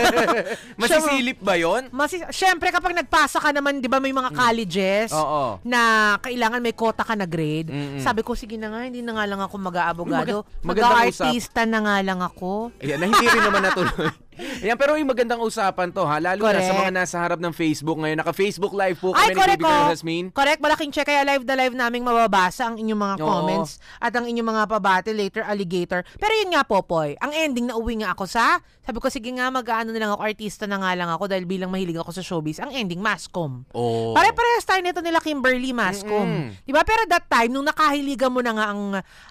[SPEAKER 3] Masisilip ba yon?
[SPEAKER 4] Masi Siyempre, kapag nagpasa ka naman, di ba may mga colleges
[SPEAKER 3] Mm. Oo.
[SPEAKER 4] na kailangan may quota ka na grade.
[SPEAKER 3] Mm-mm.
[SPEAKER 4] Sabi ko, sige na nga, hindi na nga lang ako mag-aabogado.
[SPEAKER 3] Maga- magandang
[SPEAKER 4] Mag-artista na nga lang ako.
[SPEAKER 3] Ayan, na hindi rin naman natuloy. Ayan, pero yung magandang usapan to ha, lalo na
[SPEAKER 4] Correct.
[SPEAKER 3] sa mga nasa harap ng Facebook ngayon. Naka-Facebook live po
[SPEAKER 4] Ay,
[SPEAKER 3] kami ni
[SPEAKER 4] correct
[SPEAKER 3] Baby Girl. Jasmine.
[SPEAKER 4] Correct, malaking check. Kaya live na live naming mababasa ang inyong mga
[SPEAKER 3] Oo.
[SPEAKER 4] comments at ang inyong mga pabati later, alligator. Pero yun nga, Popoy, ang ending na uwi nga ako sa, sabi ko, sige nga, mag-ano na lang ako, artista na nga lang ako dahil bilang mahilig ako sa showbiz. Ang ending, mascom.
[SPEAKER 3] Oh.
[SPEAKER 4] Pare-parehas tayo nito nila Kimberly Mascom.
[SPEAKER 3] Mm-mm.
[SPEAKER 4] Di ba? Pero that time, nung nakahiligan mo na nga ang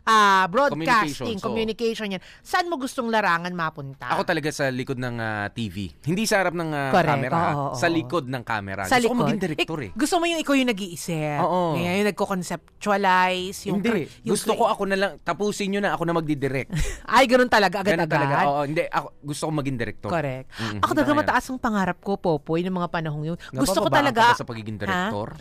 [SPEAKER 4] ah, broadcasting,
[SPEAKER 3] Communications, oo.
[SPEAKER 4] communication yan, saan mo gustong larangan mapunta?
[SPEAKER 3] Ako talaga sa likod ng ah, TV. Hindi sa harap ng ah,
[SPEAKER 4] Correct,
[SPEAKER 3] camera. ha?
[SPEAKER 4] oo, oo,
[SPEAKER 3] sa likod ng camera.
[SPEAKER 4] sa
[SPEAKER 3] Gusto ko
[SPEAKER 4] likod.
[SPEAKER 3] maging director eh.
[SPEAKER 4] gusto mo yung ikaw yung nag-iisip.
[SPEAKER 3] Oo.
[SPEAKER 4] Ngayon, yung nagko-conceptualize. Yung
[SPEAKER 3] hindi.
[SPEAKER 4] yung
[SPEAKER 3] Gusto ko ako na lang, tapusin nyo na ako na magdidirect.
[SPEAKER 4] Ay, ganun talaga,
[SPEAKER 3] Ganun
[SPEAKER 4] agad-agad.
[SPEAKER 3] talaga. Oo, hindi. Ako, gusto ko maging director.
[SPEAKER 4] Correct.
[SPEAKER 3] Mm,
[SPEAKER 4] Ako
[SPEAKER 3] hindi
[SPEAKER 4] talaga
[SPEAKER 3] kaya.
[SPEAKER 4] mataas ang pangarap ko, Popoy, ng mga panahong yun. Gusto ko talaga...
[SPEAKER 3] ka ba sa pagiging director?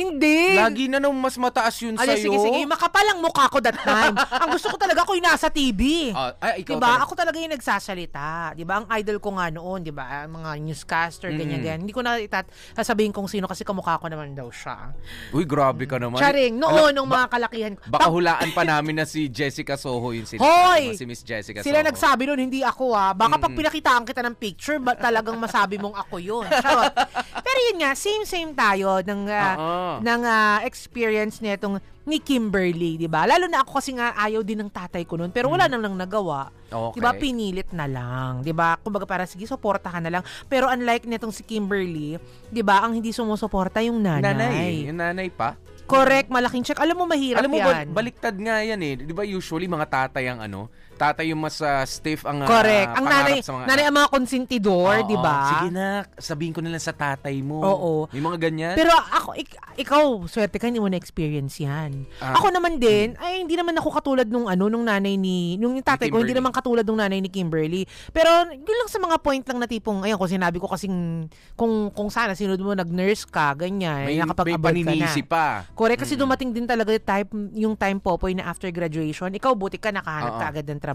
[SPEAKER 4] Hindi.
[SPEAKER 3] Lagi na nung mas mataas yun
[SPEAKER 4] Ay,
[SPEAKER 3] sa'yo.
[SPEAKER 4] sige, sige. Makapal ang mukha ko that time. ang gusto ko talaga ako yung nasa TV.
[SPEAKER 3] Ah, ay, ikaw
[SPEAKER 4] diba?
[SPEAKER 3] talaga.
[SPEAKER 4] Ako talaga yung nagsasalita. Diba? Ang idol ko nga noon, diba? Ang Mga newscaster, ganyan,
[SPEAKER 3] Mm.
[SPEAKER 4] ganyan. Hindi ko na itat sasabihin kung sino kasi kamukha ko naman daw siya.
[SPEAKER 3] Uy, grabe ka naman.
[SPEAKER 4] Charing, noon,
[SPEAKER 3] Alam,
[SPEAKER 4] nung mga kalakihan ko.
[SPEAKER 3] Baka
[SPEAKER 4] Pag-
[SPEAKER 3] hulaan pa namin na si Jessica Soho yung sinasabi
[SPEAKER 4] Hoy!
[SPEAKER 3] si Miss Jessica
[SPEAKER 4] Sila
[SPEAKER 3] Soho.
[SPEAKER 4] nagsabi nun, hindi ako ah. Baka pag
[SPEAKER 3] Mm.
[SPEAKER 4] pinakitaan kita ng picture, ba talagang masabi mong ako yun. Charot. Pero yun nga, same-same tayo ng, ah,
[SPEAKER 3] Oo.
[SPEAKER 4] ng ah, experience nitong ni Kimberly, di ba? Lalo na ako kasi nga ayaw din ng tatay ko noon, pero wala nang lang nagawa.
[SPEAKER 3] Okay.
[SPEAKER 4] Di ba? Pinilit na lang. Di ba? Kumbaga para sige, suportahan na lang. Pero unlike nitong si Kimberly, di ba, ang hindi sumusuporta yung nanay.
[SPEAKER 3] Nanay. Yung nanay pa.
[SPEAKER 4] Correct, malaking check. Alam mo, mahirap
[SPEAKER 3] Alam mo
[SPEAKER 4] yan.
[SPEAKER 3] baliktad nga yan eh. Di ba usually mga tatay ang ano, tatay yung mas ah, stiff ang ah,
[SPEAKER 4] Correct. Ang
[SPEAKER 3] pangarap
[SPEAKER 4] nanay,
[SPEAKER 3] sa mga
[SPEAKER 4] nanay ang mga konsentidor, di ba?
[SPEAKER 3] Sige na, sabihin ko na lang sa tatay mo.
[SPEAKER 4] Oo.
[SPEAKER 3] May mga ganyan.
[SPEAKER 4] Pero ako, ik- ikaw, swerte ka, hindi mo na-experience yan.
[SPEAKER 3] Ah.
[SPEAKER 4] Ako naman din, ay hindi naman ako katulad nung ano, nung nanay ni, nung yung tatay ko, hindi naman katulad nung nanay ni Kimberly. Pero yun lang sa mga point lang na tipong, ayun, kung sinabi ko kasing, kung, kung sana sinunod mo, nag-nurse ka, ganyan,
[SPEAKER 3] may, may
[SPEAKER 4] nakapag-abot ka na.
[SPEAKER 3] pa.
[SPEAKER 4] Correct, kasi dumating din talaga yung time, yung time popoy na after graduation, ikaw buti ka nakahanap
[SPEAKER 3] Oo.
[SPEAKER 4] ka agad ng trabaho.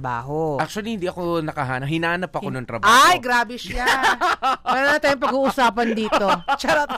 [SPEAKER 3] Actually, hindi ako nakahanap. Hinanap ako ng trabaho.
[SPEAKER 4] Ay, grabe siya. Wala na tayong pag-uusapan dito. Charot.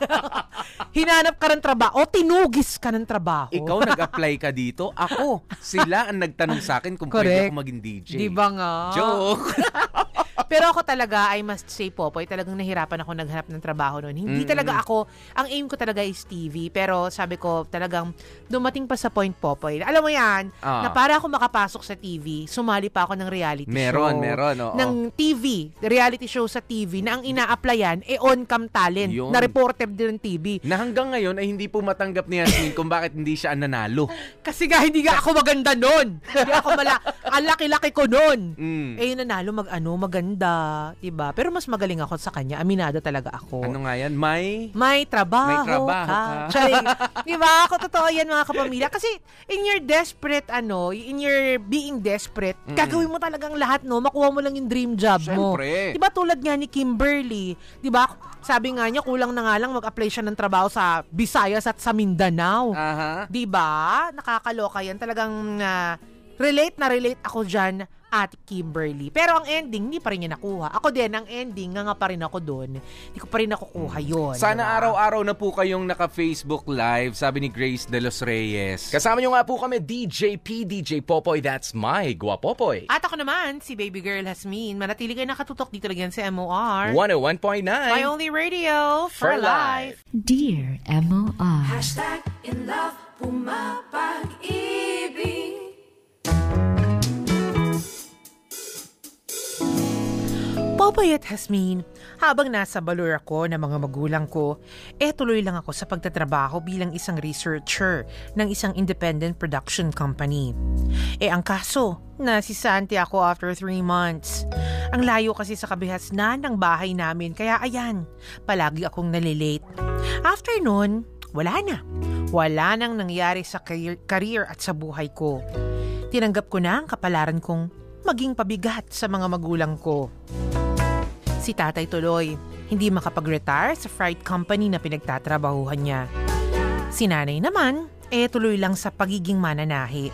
[SPEAKER 4] Hinanap ka ng trabaho. O tinugis ka ng trabaho.
[SPEAKER 3] Ikaw nag-apply ka dito. Ako. Sila ang nagtanong sa akin kung pwede
[SPEAKER 4] Correct.
[SPEAKER 3] ako maging DJ.
[SPEAKER 4] Di ba nga?
[SPEAKER 3] Joke.
[SPEAKER 4] Pero ako talaga, I must say, Popoy, talagang nahirapan ako naghanap ng trabaho noon. Hindi
[SPEAKER 3] Mm-mm.
[SPEAKER 4] talaga ako, ang aim ko talaga is TV. Pero sabi ko, talagang dumating pa sa point, Popoy. Alam mo yan,
[SPEAKER 3] Ah.
[SPEAKER 4] na para ako makapasok sa TV, sumali pa ako ng reality
[SPEAKER 3] Meron,
[SPEAKER 4] show.
[SPEAKER 3] meron, oo.
[SPEAKER 4] Ng TV, reality show sa TV, na ang ina-applyan, eh on-cam talent,
[SPEAKER 3] Yun.
[SPEAKER 4] na reporter din ng TV.
[SPEAKER 3] na hanggang ngayon ay hindi po matanggap ni Yasmin kung bakit hindi siya nanalo.
[SPEAKER 4] Kasi nga, hindi nga ako maganda nun. hindi ako mala, ang laki-laki ko nun.
[SPEAKER 3] Mm.
[SPEAKER 4] Eh, nanalo mag-ano, maganda, 'di ba? Pero mas magaling ako sa kanya. Aminado talaga ako.
[SPEAKER 3] Ano nga yan? May...
[SPEAKER 4] May trabaho,
[SPEAKER 3] May trabaho ka.
[SPEAKER 4] Charing. 'Di ba? Ako totoo 'yan mga kapamilya kasi in your desperate ano, in your being desperate,
[SPEAKER 3] Mm-mm.
[SPEAKER 4] gagawin mo talagang lahat no, makuha mo lang yung dream job mo.
[SPEAKER 3] Syempre.
[SPEAKER 4] 'Di ba tulad nga ni Kimberly, 'di ba? Sabi nga niya kulang na nga lang mag-apply siya ng trabaho sa Visayas at sa Mindanao.
[SPEAKER 3] Aha.
[SPEAKER 4] 'Di ba? Nakakaloka 'yan. Talagang ah, relate na relate ako diyan at Kimberly. Pero ang ending, hindi pa rin niya nakuha. Ako din, ang ending, nga nga pa rin ako doon. Hindi ko pa rin nakukuha yun.
[SPEAKER 3] Sana
[SPEAKER 4] diba?
[SPEAKER 3] araw-araw na po kayong naka-Facebook Live, sabi ni Grace de los Reyes.
[SPEAKER 11] Kasama nyo nga po kami, DJ P, DJ Popoy, that's my Guapopoy.
[SPEAKER 4] At ako naman, si Baby Girl Hasmin. Manatili kayo nakatutok dito lang yan sa MOR.
[SPEAKER 11] 101.9.
[SPEAKER 4] My only radio for,
[SPEAKER 11] For
[SPEAKER 4] life.
[SPEAKER 10] Dear MOR.
[SPEAKER 9] Hashtag in love, pumapag-ibig.
[SPEAKER 4] Popoy at Hasmin, habang nasa balur ako ng mga magulang ko, eh tuloy lang ako sa pagtatrabaho bilang isang researcher ng isang independent production company. Eh ang kaso, na si Santi ako after three months. Ang layo kasi sa kabihasnan ng bahay namin, kaya ayan, palagi akong nalilate. After nun, wala na. Wala nang nangyari sa career at sa buhay ko. Tinanggap ko na ang kapalaran kong maging pabigat sa mga magulang ko. Si tatay tuloy, hindi makapag-retire sa freight company na pinagtatrabahuhan niya. Si nanay naman, eh tuloy lang sa pagiging mananahi.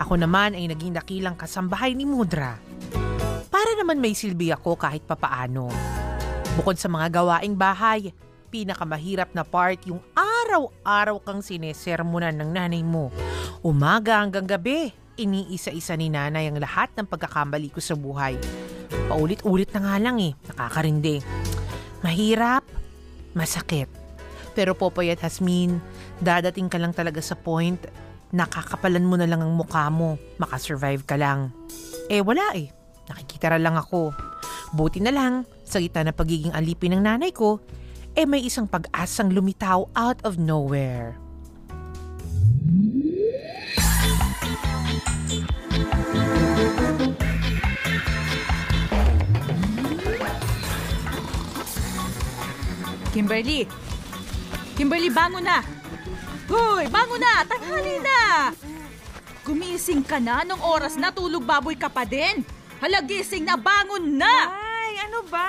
[SPEAKER 4] Ako naman ay naging dakilang kasambahay ni Mudra. Para naman may silbi ako kahit papaano. Bukod sa mga gawaing bahay, pinakamahirap na part yung araw-araw kang sinesermonan ng nanay mo. Umaga hanggang gabi, iniisa-isa ni nanay ang lahat ng pagkakamali ko sa buhay. Paulit-ulit na nga lang eh, nakakarindi. Mahirap, masakit. Pero Popoy at Hasmin, dadating ka lang talaga sa point, nakakapalan mo na lang ang mukha mo, makasurvive ka lang. Eh wala eh, nakikita ra lang ako. Buti na lang, sa gitna ng pagiging alipin ng nanay ko, eh may isang pag-asang lumitaw out of nowhere.
[SPEAKER 6] Kimberly! Kimberly, bangon na! Hoy, bangon na! Tanghali na! Gumising ka na? Anong oras na? Tulog baboy ka pa din? Halagising na, bangon na!
[SPEAKER 5] Ay, ano ba?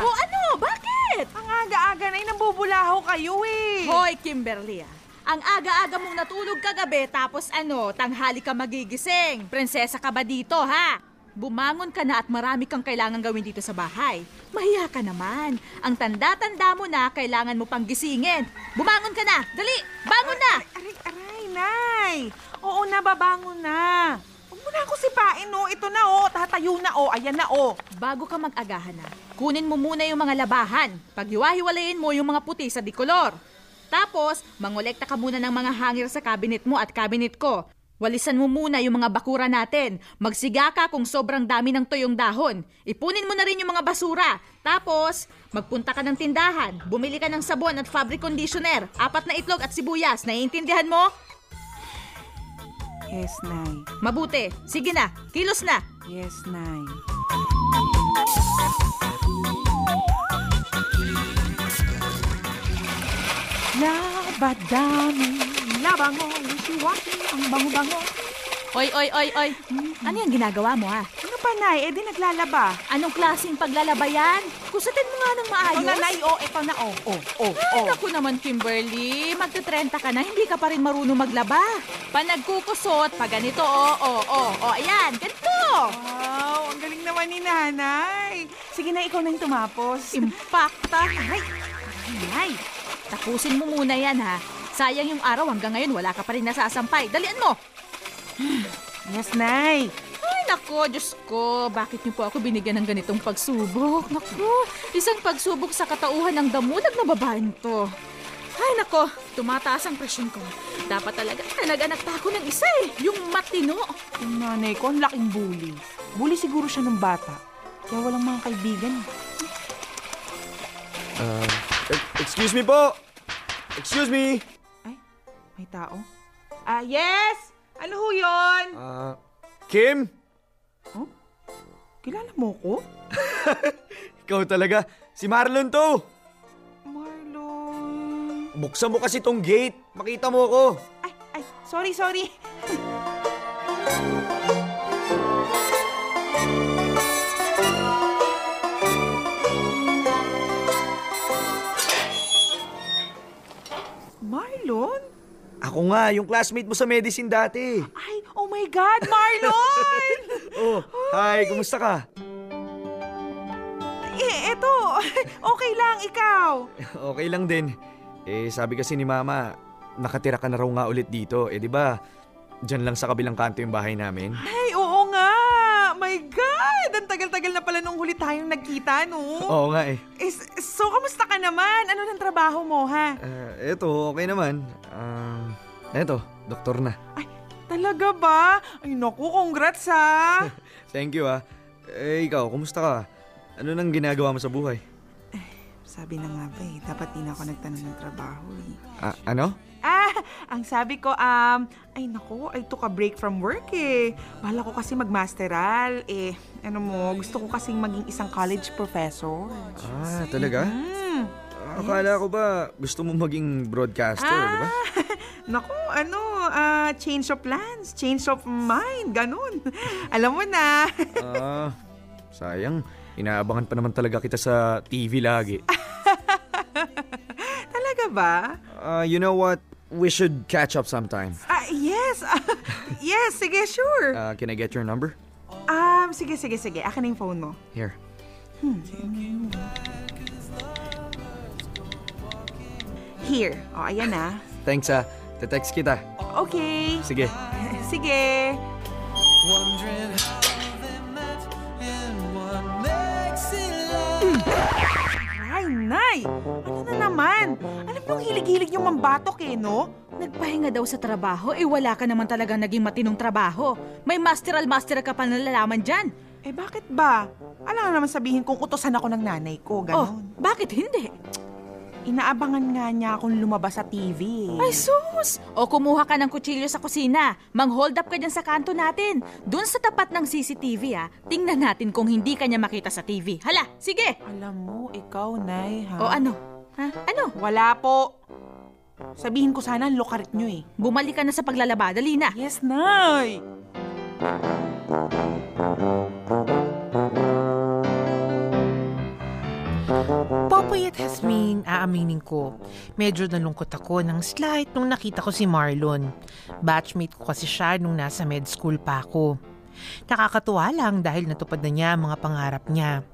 [SPEAKER 6] O ano? Bakit?
[SPEAKER 5] Ang aga-aga na, nambubulaho kayo eh.
[SPEAKER 6] Hoy, Kimberly ah. Ang aga-aga mong natulog kagabi tapos ano, tanghali ka magigising. Prinsesa ka ba dito, ha? Bumangon ka na at marami kang kailangan gawin dito sa bahay. Mahiya ka naman. Ang tanda-tanda mo na, kailangan mo pang gisingin. Bumangon ka na! Dali! Bangon na!
[SPEAKER 5] Aray, aray, nay. Oo na, babangon na. Huwag mo na ako sipain, no. Ito na, oh. Tatayo na, oh. Ayan na, oh.
[SPEAKER 6] Bago ka mag-agahan na, kunin mo muna yung mga labahan. Paghiwa-hiwalayin mo yung mga puti sa dikolor. Tapos, mangolekta ka muna ng mga hanger sa cabinet mo at cabinet ko. Walisan mo muna yung mga bakura natin. Magsiga ka kung sobrang dami ng tuyong dahon. Ipunin mo na rin yung mga basura. Tapos, magpunta ka ng tindahan. Bumili ka ng sabon at fabric conditioner. Apat na itlog at sibuyas. Naiintindihan mo?
[SPEAKER 5] Yes, Nay.
[SPEAKER 6] Mabuti. Sige na. Kilos na.
[SPEAKER 5] Yes, Nay. Labadami, labango, wishiwaki, ang bango-bango.
[SPEAKER 6] Oy, oy, oy, oy. Ano yung ginagawa mo, ha?
[SPEAKER 5] Ano pa, Nay? Eh, di naglalaba.
[SPEAKER 6] Anong klaseng paglalaba yan? Kusatin mo nga ng maayos.
[SPEAKER 5] Ito na, Nay. Oh, ito na. Oh, oh, oh,
[SPEAKER 6] Ay,
[SPEAKER 5] oh.
[SPEAKER 6] naku naman, Kimberly. Magte-30 ka na, hindi ka pa rin marunong maglaba. Pa nagkukusot, pa ganito, oh, oh, oh, oh, ayan, ganito.
[SPEAKER 5] Wow, ang galing naman ni Nanay. Sige na, ikaw na yung tumapos.
[SPEAKER 6] Impacta. Ay, ay, tapusin mo muna yan, ha? Sayang yung araw hanggang ngayon, wala ka pa rin nasasampay. Dalian mo.
[SPEAKER 5] Yes, Nay.
[SPEAKER 6] Ay, nako, Diyos ko. Bakit niyo po ako binigyan ng ganitong pagsubok? Nako, isang pagsubok sa katauhan ng damulag na babaeng to. Ay, nako, tumataas ang presyon ko. Dapat talaga nag-anak pa ako ng isa eh. Yung matino.
[SPEAKER 5] Yung nanay ko, ang laking bully. Bully siguro siya ng bata. Kaya walang mga kaibigan.
[SPEAKER 12] Uh, excuse me po! Excuse me!
[SPEAKER 5] May tao? Ah, yes! Ano ho yun?
[SPEAKER 12] Ah, Kim?
[SPEAKER 5] Kilala mo ko?
[SPEAKER 12] Ikaw talaga. Si Marlon to.
[SPEAKER 5] Marlon.
[SPEAKER 12] Buksan mo kasi tong gate. Makita mo ako.
[SPEAKER 5] Ay, sorry, sorry. Marlon?
[SPEAKER 12] Ako nga, yung classmate mo sa medicine dati.
[SPEAKER 5] Ay, oh my God, Marlon!
[SPEAKER 12] Oh, hi, kumusta ka?
[SPEAKER 5] eh, eto. Okay lang, ikaw.
[SPEAKER 12] Okay lang din. Eh, sabi kasi ni Mama, nakatira ka na raw nga ulit dito. Eh, di ba? Diyan lang sa kabilang kanto yung bahay namin.
[SPEAKER 5] Ay, oo! Ang tagal-tagal na pala nung huli tayong nagkita, no?
[SPEAKER 12] Oo nga eh.
[SPEAKER 5] Eh, so, kamusta ka naman? Ano ng trabaho mo, ha?
[SPEAKER 12] Uh, eto, okay naman. Um, eto, doktor na.
[SPEAKER 5] Talaga ba? Ay, naku, congrats, ha?
[SPEAKER 12] Thank you ah. Eh, ikaw, kumusta ka? Ano nang ginagawa mo sa buhay?
[SPEAKER 5] Sabi na nga ba eh, dapat di na ako nagtanong ng trabaho eh.
[SPEAKER 12] Ah, ano?
[SPEAKER 5] Ah, ang sabi ko, um, ay naku, I took a break from work eh. Bala ko kasi magmasteral eh. Ano mo, gusto ko kasing maging isang college professor.
[SPEAKER 12] Ah, talaga?
[SPEAKER 5] Hmm.
[SPEAKER 12] Akala ko ba gusto mo maging broadcaster,
[SPEAKER 5] Ah.
[SPEAKER 12] di ba?
[SPEAKER 5] Naku, ano, ah, change of plans, change of mind, ganun. Alam mo na.
[SPEAKER 12] Ah, sayang. Inaabangan pa naman talaga kita sa TV lagi.
[SPEAKER 5] Talaga ba?
[SPEAKER 12] Ah, you know what? We should catch up sometime.
[SPEAKER 5] Ah, yes. Ah, yes, sige, sure.
[SPEAKER 12] Ah, can I get your number?
[SPEAKER 5] Um, sige, sige, sige. Akin na yung phone mo.
[SPEAKER 12] Here.
[SPEAKER 5] Hmm. Here. O, ayan na.
[SPEAKER 12] Thanks ah. Te-text kita.
[SPEAKER 5] Okay.
[SPEAKER 12] Sige.
[SPEAKER 5] Sige. Ay, Nay! Ano na naman? Alam kong hilig-hilig yung mambatok eh, no?
[SPEAKER 6] Nagpahinga daw sa trabaho, eh wala ka naman talagang naging matinong trabaho. May masteral-master ka pa nalalaman dyan.
[SPEAKER 5] Eh bakit ba? Alam naman sabihin kung utosan ako ng nanay ko,
[SPEAKER 6] Oh,
[SPEAKER 5] ganon.
[SPEAKER 6] bakit hindi?
[SPEAKER 5] Inaabangan nga niya akong lumabas sa TV.
[SPEAKER 6] Ay, sus! O kumuha ka ng kutsilyo sa kusina. Mang-hold up ka dyan sa kanto natin. Doon sa tapat ng CCTV, ah. Tingnan natin kung hindi ka niya makita sa TV. Hala, sige!
[SPEAKER 5] Alam mo, ikaw, Nay, ha?
[SPEAKER 6] O ano? Ha? Ano?
[SPEAKER 5] Wala po. Sabihin ko sana ang lokarit nyo eh.
[SPEAKER 6] Bumalik ka na sa paglalaba. Dali na.
[SPEAKER 5] Yes, Nay!
[SPEAKER 4] Popoy at Hasmin, aaminin ko. Medyo nalungkot ako ng slight nung nakita ko si Marlon. Batchmate ko kasi siya nung nasa med school pa ako. Nakakatuwa lang dahil natupad na niya ang mga pangarap niya.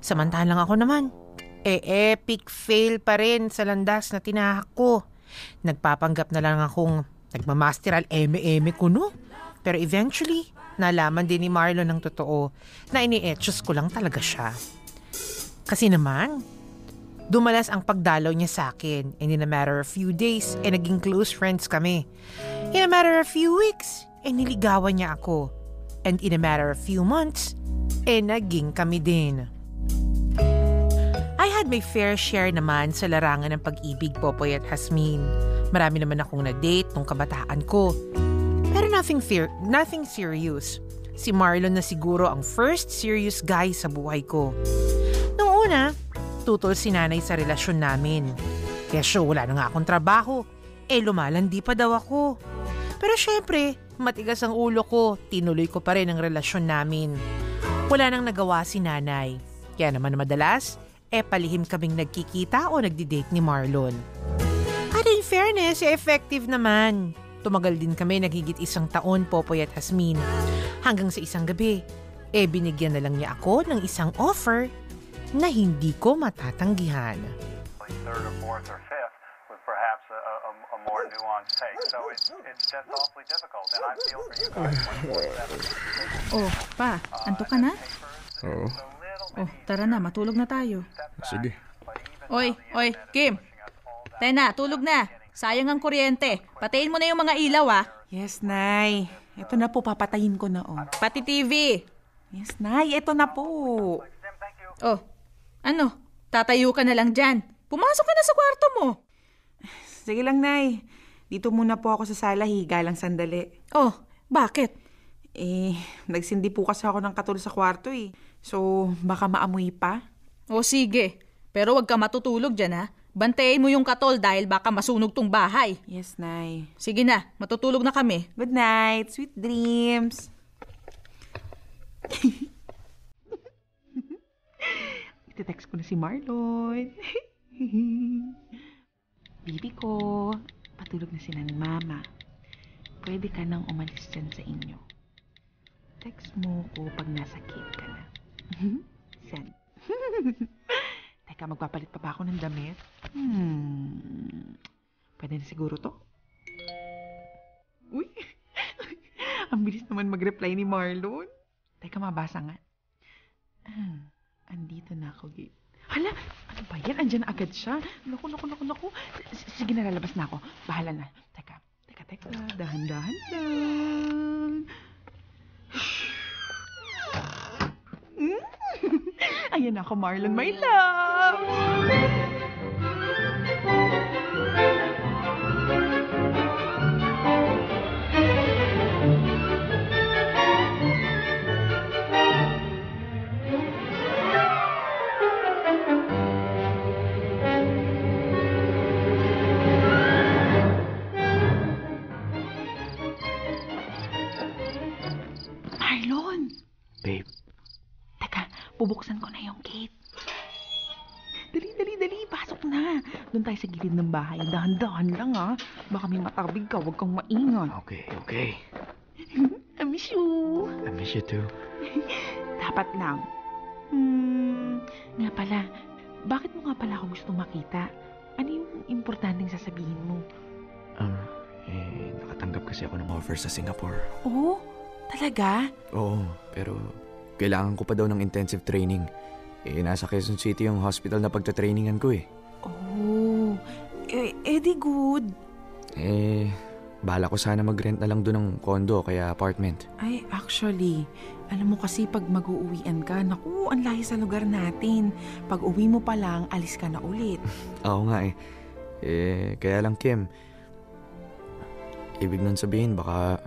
[SPEAKER 4] Samantalang ako naman, eh epic fail pa rin sa landas na tinahak ko. Nagpapanggap na lang akong nagmamasteral eme-eme ko no. Pero eventually, nalaman din ni Marlon ng totoo na ini-etchos ko lang talaga siya. Kasi naman, dumalas ang pagdalaw niya sa akin and in a matter of few days, eh naging close friends kami. In a matter of few weeks, eh niligawan niya ako. And in a matter of few months, eh naging kami din. I had my fair share naman sa larangan ng pag-ibig, Popoy at Hasmin. Marami naman akong na-date nung kabataan ko. Pero nothing, fear, nothing serious. Si Marlon na siguro ang first serious guy sa buhay ko. Una, tutol si nanay sa relasyon namin. Kaya sure, wala na nga akong trabaho. Eh, lumalandi pa daw ako. Pero syempre, matigas ang ulo ko. Tinuloy ko pa rin ang relasyon namin. Wala nang nagawa si nanay. Kaya naman madalas, eh palihim kaming nagkikita o nagdi-date ni Marlon. At in fairness, effective naman. Tumagal din kami nagigit isang taon, Popoy at Hasmin. Hanggang sa isang gabi, eh binigyan na lang niya ako ng isang offer na hindi ko matatanggihan.
[SPEAKER 13] third or fourth or fifth with perhaps a, a, a more nuanced take. So it's, it's just awfully difficult. And I feel for you guys.
[SPEAKER 6] Oh, pa, anto ka na?
[SPEAKER 8] Oo.
[SPEAKER 6] Oh, tara na, matulog na tayo.
[SPEAKER 8] Sige.
[SPEAKER 6] Oy, oy, Kim. Tayo na, tulog na. Sayang ang kuryente. Patayin mo na yung mga ilaw, ah.
[SPEAKER 5] Yes, Nay. Ito na po, papatayin ko na, oh.
[SPEAKER 6] Pati TV.
[SPEAKER 5] Yes, Nay. Ito na po.
[SPEAKER 6] Oh, ano? Tatayo ka na lang dyan. Pumasok ka na sa kwarto mo.
[SPEAKER 5] Sige lang, Nay. Dito muna po ako sa sala, higa lang sandali.
[SPEAKER 6] Oh, bakit?
[SPEAKER 5] Eh, nagsindi po kasi ako ng katol sa kwarto eh. So, baka maamoy pa.
[SPEAKER 6] O sige, pero wag ka matutulog dyan ha. Bantayin mo yung katol dahil baka masunog tong bahay.
[SPEAKER 5] Yes, Nay.
[SPEAKER 6] Sige na, matutulog na kami.
[SPEAKER 5] Good night. Sweet dreams. Ite-text ko na si Marlon. Bibi ko, patulog na sila ni Mama. Pwede ka nang umalis dyan sa inyo. Text mo ko pag nasa cave ka na. Send. Teka, magpapalit pa ba ako ng damit? Hmm. Pwede na siguro to? Uy! Ang bilis naman mag-reply ni Marlon. Teka, mabasa nga. Ah, Gabe. Hala, ano ba yan? Andyan na agad siya. Naku, naku, naku, naku. Sige na, lalabas na ako. Bahala na. Teka, teka, teka. Dahan-dahan lang. Mm. Ayan ako, Marlon, my love. Ka. Huwag kang maingat.
[SPEAKER 12] okay, okay.
[SPEAKER 5] I miss you.
[SPEAKER 12] I miss you too.
[SPEAKER 5] Dapat lang. Hmm, nga pala. Bakit mo nga pala ako gusto makita? Ano yung importanteng sasabihin mo?
[SPEAKER 12] Um, eh, nakatanggap kasi ako ng offer sa Singapore.
[SPEAKER 5] Oo? Talaga?
[SPEAKER 12] Oo, pero kailangan ko pa daw ng intensive training. Eh, nasa Quezon City yung hospital na pagtatrainingan ko eh.
[SPEAKER 5] Oh, eh, eh di good.
[SPEAKER 12] Eh, bahala ko sana mag-rent na lang doon ng condo kaya apartment.
[SPEAKER 5] Ay, actually, alam mo kasi pag mag-uuwian ka, naku, ang layo sa lugar natin. Pag uwi mo pa lang, alis ka na ulit.
[SPEAKER 12] Oo nga eh. Eh, kaya lang Kim, ibig nun sabihin baka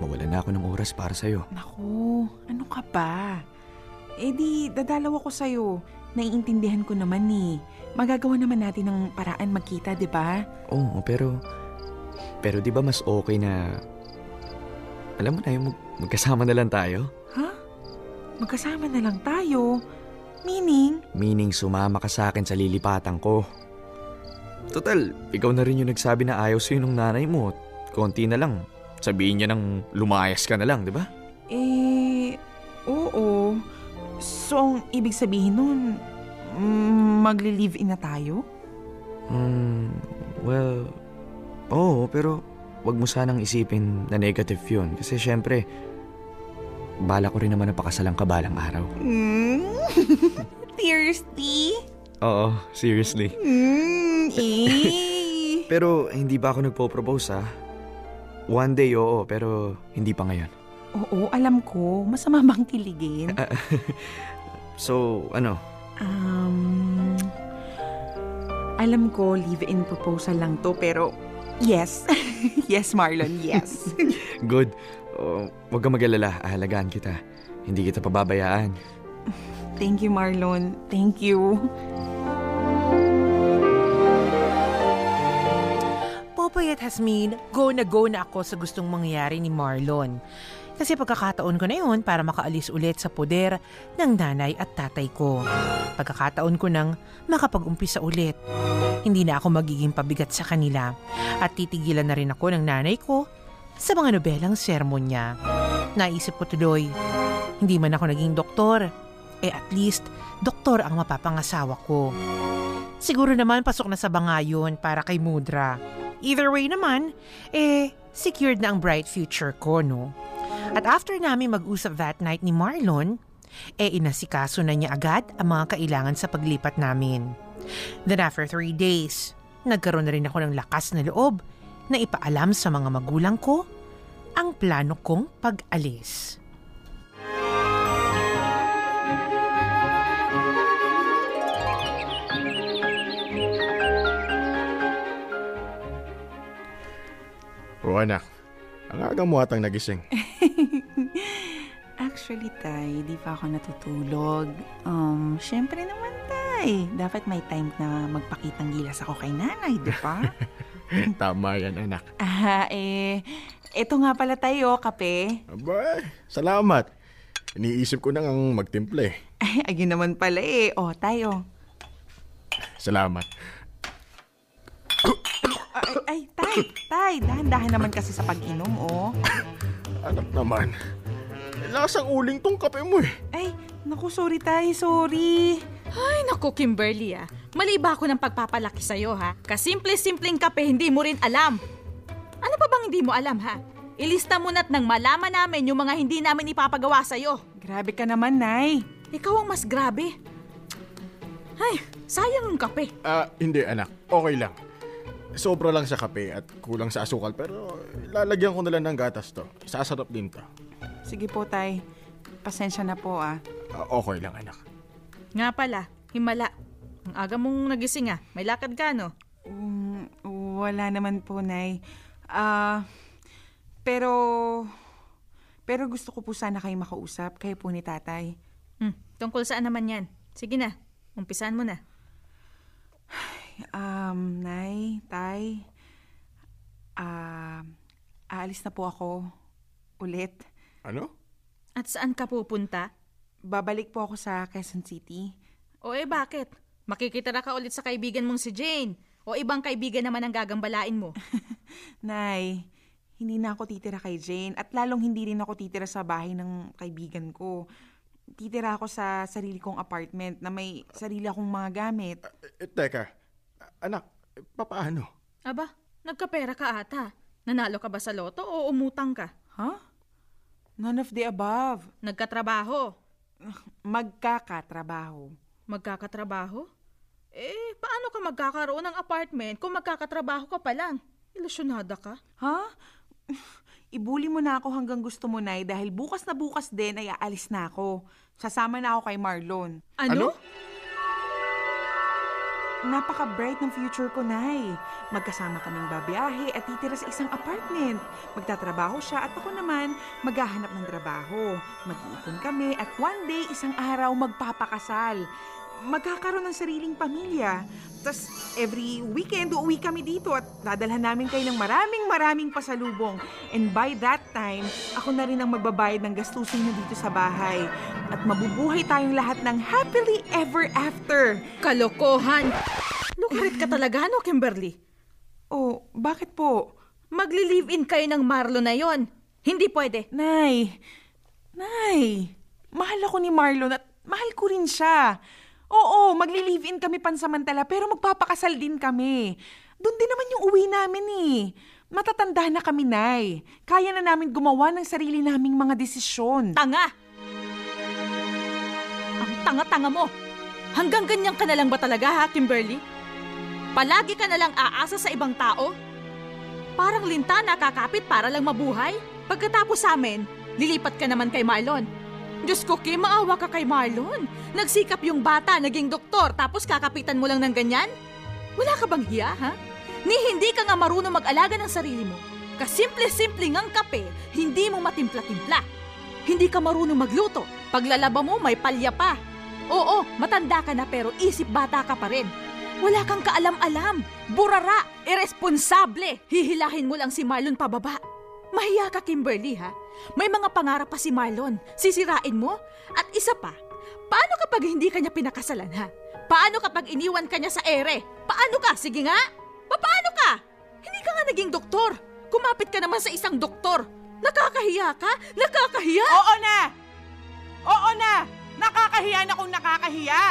[SPEAKER 12] mawalan na ako ng oras para sa'yo.
[SPEAKER 5] Naku, ano ka ba? Eh di, dadalaw ako sa'yo. Naiintindihan ko naman eh. Magagawa naman natin ng paraan magkita, di ba?
[SPEAKER 12] Oo, pero... Pero di ba mas okay na... Alam mo na yung mag- magkasama na lang tayo?
[SPEAKER 5] Ha? Magkasama na lang tayo? Meaning?
[SPEAKER 12] Meaning sumama ka sa akin sa lilipatan ko. Total, ikaw na rin yung nagsabi na ayaw sa'yo ng nanay mo. Konti na lang. Sabihin niya nang lumayas ka na lang, di ba?
[SPEAKER 5] Eh, oo. So, ang ibig sabihin nun, mm, magli-live-in na tayo?
[SPEAKER 12] Hmm, well, oo, pero wag mo sanang isipin na negative yun. Kasi syempre, bala ko rin naman na pakasalang ka balang araw.
[SPEAKER 5] Mm. Thirsty?
[SPEAKER 12] Oo, seriously.
[SPEAKER 5] Mm, eh.
[SPEAKER 12] Pero hindi ba ako nagpo-propose ah? one day oo, pero hindi pa ngayon.
[SPEAKER 5] Oo, alam ko. Masama bang kiligin?
[SPEAKER 12] So, ano?
[SPEAKER 5] Um, alam ko, live-in proposal lang to, pero yes. yes, Marlon, yes.
[SPEAKER 12] Good. Oh, huwag kang mag-alala. Ahalagaan kita. Hindi kita pababayaan.
[SPEAKER 5] Thank you, Marlon. Thank you.
[SPEAKER 4] Popoy at Hasmin, go na go na ako sa gustong mangyari ni Marlon. Kasi pagkakataon ko na yun para makaalis ulit sa poder ng nanay at tatay ko. Pagkakataon ko nang makapag-umpisa ulit. Hindi na ako magiging pabigat sa kanila at titigilan na rin ako ng nanay ko sa mga nobelang sermon niya. Naisip ko tuloy, hindi man ako naging doktor, eh at least doktor ang mapapangasawa ko. Siguro naman pasok na sa bangayon para kay Mudra. Either way naman, eh, secured na ang bright future ko, no? At after namin mag-usap that night ni Marlon, eh inasikaso na niya agad ang mga kailangan sa paglipat namin. Then after three days, nagkaroon na rin ako ng lakas na loob na ipaalam sa mga magulang ko ang plano kong pag-alis.
[SPEAKER 8] O anak, ang aga mo atang nagising.
[SPEAKER 5] Actually, Tay, di pa ako natutulog. Um, syempre naman, Tay. Dapat may time na magpakitang gilas ako kay nanay, di ba?
[SPEAKER 8] Tama yan, anak.
[SPEAKER 5] ah, eh, eto nga pala tayo, kape.
[SPEAKER 8] Aba, salamat. Iniisip ko nang ang magtimple.
[SPEAKER 5] Ay, ayun naman pala eh. O, tayo.
[SPEAKER 8] Salamat.
[SPEAKER 5] Ay, ay, Tay, Tay, dahan-dahan naman kasi sa pag-inom, oh.
[SPEAKER 8] Anak naman. Lasang uling tong kape mo eh.
[SPEAKER 5] Ay, naku, sorry, Tay, sorry.
[SPEAKER 6] Ay, naku, Kimberly ah. Mali ba ako ng pagpapalaki sa'yo ha? Kasimple-simpleng kape, hindi mo rin alam. Ano pa bang hindi mo alam ha? Ilista mo na't nang malaman namin yung mga hindi namin ipapagawa sa'yo.
[SPEAKER 5] Grabe ka naman, Nay.
[SPEAKER 6] Ikaw ang mas grabe. Ay, sayang yung kape.
[SPEAKER 8] Ah, hindi anak. Okay lang. Sobra lang sa kape at kulang sa asukal pero lalagyan ko na lang ng gatas to. Sasarap din to.
[SPEAKER 5] Sige po, Tay. Pasensya na po, ah.
[SPEAKER 8] Ah, okay lang anak.
[SPEAKER 6] Nga pala, himala. Ang aga mong nagising ah. May lakad ka no?
[SPEAKER 5] Um, wala naman po, Nay. Ah, pero... Pero gusto ko po sana kayo makausap, kayo po ni tatay.
[SPEAKER 6] Hmm, tungkol saan naman yan? Sige na, umpisan mo na.
[SPEAKER 5] Um, Nay, Tay, ah, aalis na po ako. Ulit.
[SPEAKER 8] Ano?
[SPEAKER 6] At saan ka pupunta?
[SPEAKER 5] Babalik po ako sa Quezon City.
[SPEAKER 6] O eh bakit? Makikita na ka ulit sa kaibigan mong si Jane. O ibang kaibigan naman ang gagambalain mo.
[SPEAKER 5] Nay, hindi na ako titira kay Jane at lalong hindi rin ako titira sa bahay ng kaibigan ko. Titira ako sa sarili kong apartment na may sarili akong mga gamit.
[SPEAKER 8] Eh, teka, anak, papaano?
[SPEAKER 6] Aba, nagkapera ka ata. Nanalo ka ba sa loto o umutang ka?
[SPEAKER 5] Huh? None of the above.
[SPEAKER 6] Nagkatrabaho.
[SPEAKER 5] Magkakatrabaho.
[SPEAKER 6] Magkakatrabaho? Eh, paano ka magkakaroon ng apartment kung magkakatrabaho ka pa lang? Ilusyonada ka?
[SPEAKER 5] Ha? Ibuli mo na ako hanggang gusto mo, Nay, dahil bukas na bukas din ay aalis na ako. Sasama na ako kay Marlon.
[SPEAKER 6] Ano?
[SPEAKER 5] Napaka-bright ng future ko, Nay. Magkasama kaming babiyahe at titira sa isang apartment. Magtatrabaho siya at ako naman maghahanap ng trabaho. Mag-iipon kami at one day, isang araw, magpapakasal. Magkakaroon ng sariling pamilya. Tapos every weekend, uuwi kami dito at dadalhan namin kayo ng maraming maraming pasalubong. And by that time, ako na rin ang magbabayad ng gastusin nyo dito sa bahay. At mabubuhay tayong lahat ng happily ever after.
[SPEAKER 6] Kalokohan! Lukarit ka talaga, no, Kimberly?
[SPEAKER 5] Oh, bakit po?
[SPEAKER 6] Magli-live-in kayo ng Marlo na yon. Hindi pwede.
[SPEAKER 5] Nay, Nay, mahal ako ni Marlon at mahal ko rin siya. Oo, magli-live-in kami pansamantala pero magpapakasal din kami. Doon din naman yung uwi namin eh. Matatanda na kami, Nay. Kaya na namin gumawa ng sarili naming mga desisyon.
[SPEAKER 6] Tanga! Ang tanga-tanga mo! Hanggang ganyan ka na lang ba talaga ha, Kimberly? Palagi ka na lang aasa sa ibang tao? Parang linta nakakapit para lang mabuhay. Pagkatapos sa amin, lilipat ka naman kay Marlon. Diyos ko, Kim, maawa ka kay Marlon. Nagsikap yung bata, naging doktor, tapos kakapitan mo lang ng ganyan? Wala ka bang hiya, ha? Ni hindi ka nga marunong mag-alaga ng sarili mo. Kasimple-simple ngang kape, hindi mo matimpla-timpla. Hindi ka marunong magluto. Paglalaba mo, may palya pa. Oo, matanda ka na pero isip bata ka pa rin. Wala kang kaalam-alam. Burara, irresponsable. Hihilahin mo lang si Marlon pababa. Mahiya ka, Kimberly, ha? May mga pangarap pa si Marlon. Sisirain mo? At isa pa, paano kapag hindi kanya pinakasalan, ha? Paano kapag iniwan kanya sa ere? Paano ka? Sige nga! Paano ka? Hindi ka nga naging doktor. Kumapit ka naman sa isang doktor. Nakakahiya ka? Nakakahiya?
[SPEAKER 5] Oo na! Oo na! Nakakahiya na kung nakakahiya!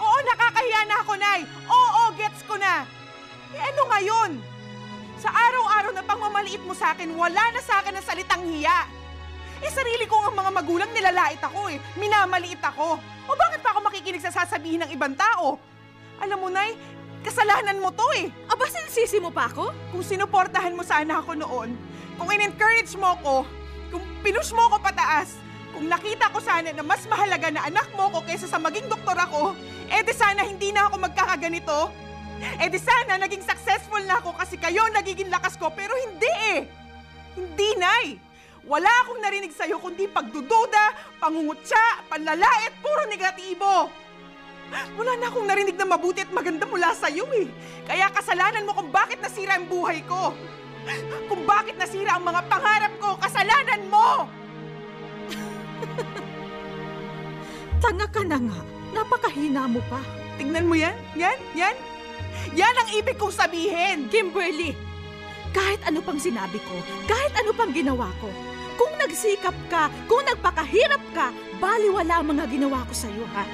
[SPEAKER 5] Oo, nakakahiya na ako, Nay! Oo, gets ko na! Eh ano ngayon? Sa araw-araw na pangmamaliit mo sa akin, wala na sa akin ang salitang hiya. Eh sarili ko ang mga magulang nilalait ako eh. Minamaliit ako. O bakit pa ako makikinig sa sasabihin ng ibang tao? Alam mo, Nay, kasalanan mo to eh.
[SPEAKER 6] Aba, sinisisi mo pa ako?
[SPEAKER 5] Kung sinuportahan mo sana ako noon, kung in-encourage mo ko, kung pinush mo ko pataas, kung nakita ko sana na mas mahalaga na anak mo ko kaysa sa maging doktor ako, eh di sana hindi na ako magkakaganito. Eh di sana naging successful na ako kasi kayo nagiging lakas ko pero hindi eh. Hindi, Nay. Wala akong narinig sa'yo kundi pagdududa, pangungutya, panlalait, puro negatibo. Wala na akong narinig na mabuti at maganda mula sa'yo eh. Kaya kasalanan mo kung bakit nasira ang buhay ko. Kung bakit nasira ang mga pangarap ko, kasalanan mo!
[SPEAKER 6] Tanga ka na nga. Napakahina mo pa.
[SPEAKER 5] Tingnan mo yan? Yan? Yan? Yan ang ibig kong sabihin!
[SPEAKER 6] Kimberly, kahit ano pang sinabi ko, kahit ano pang ginawa ko, kung nagsikap ka, kung nagpakahirap ka, baliwala ang mga ginawa ko sa'yo, ha?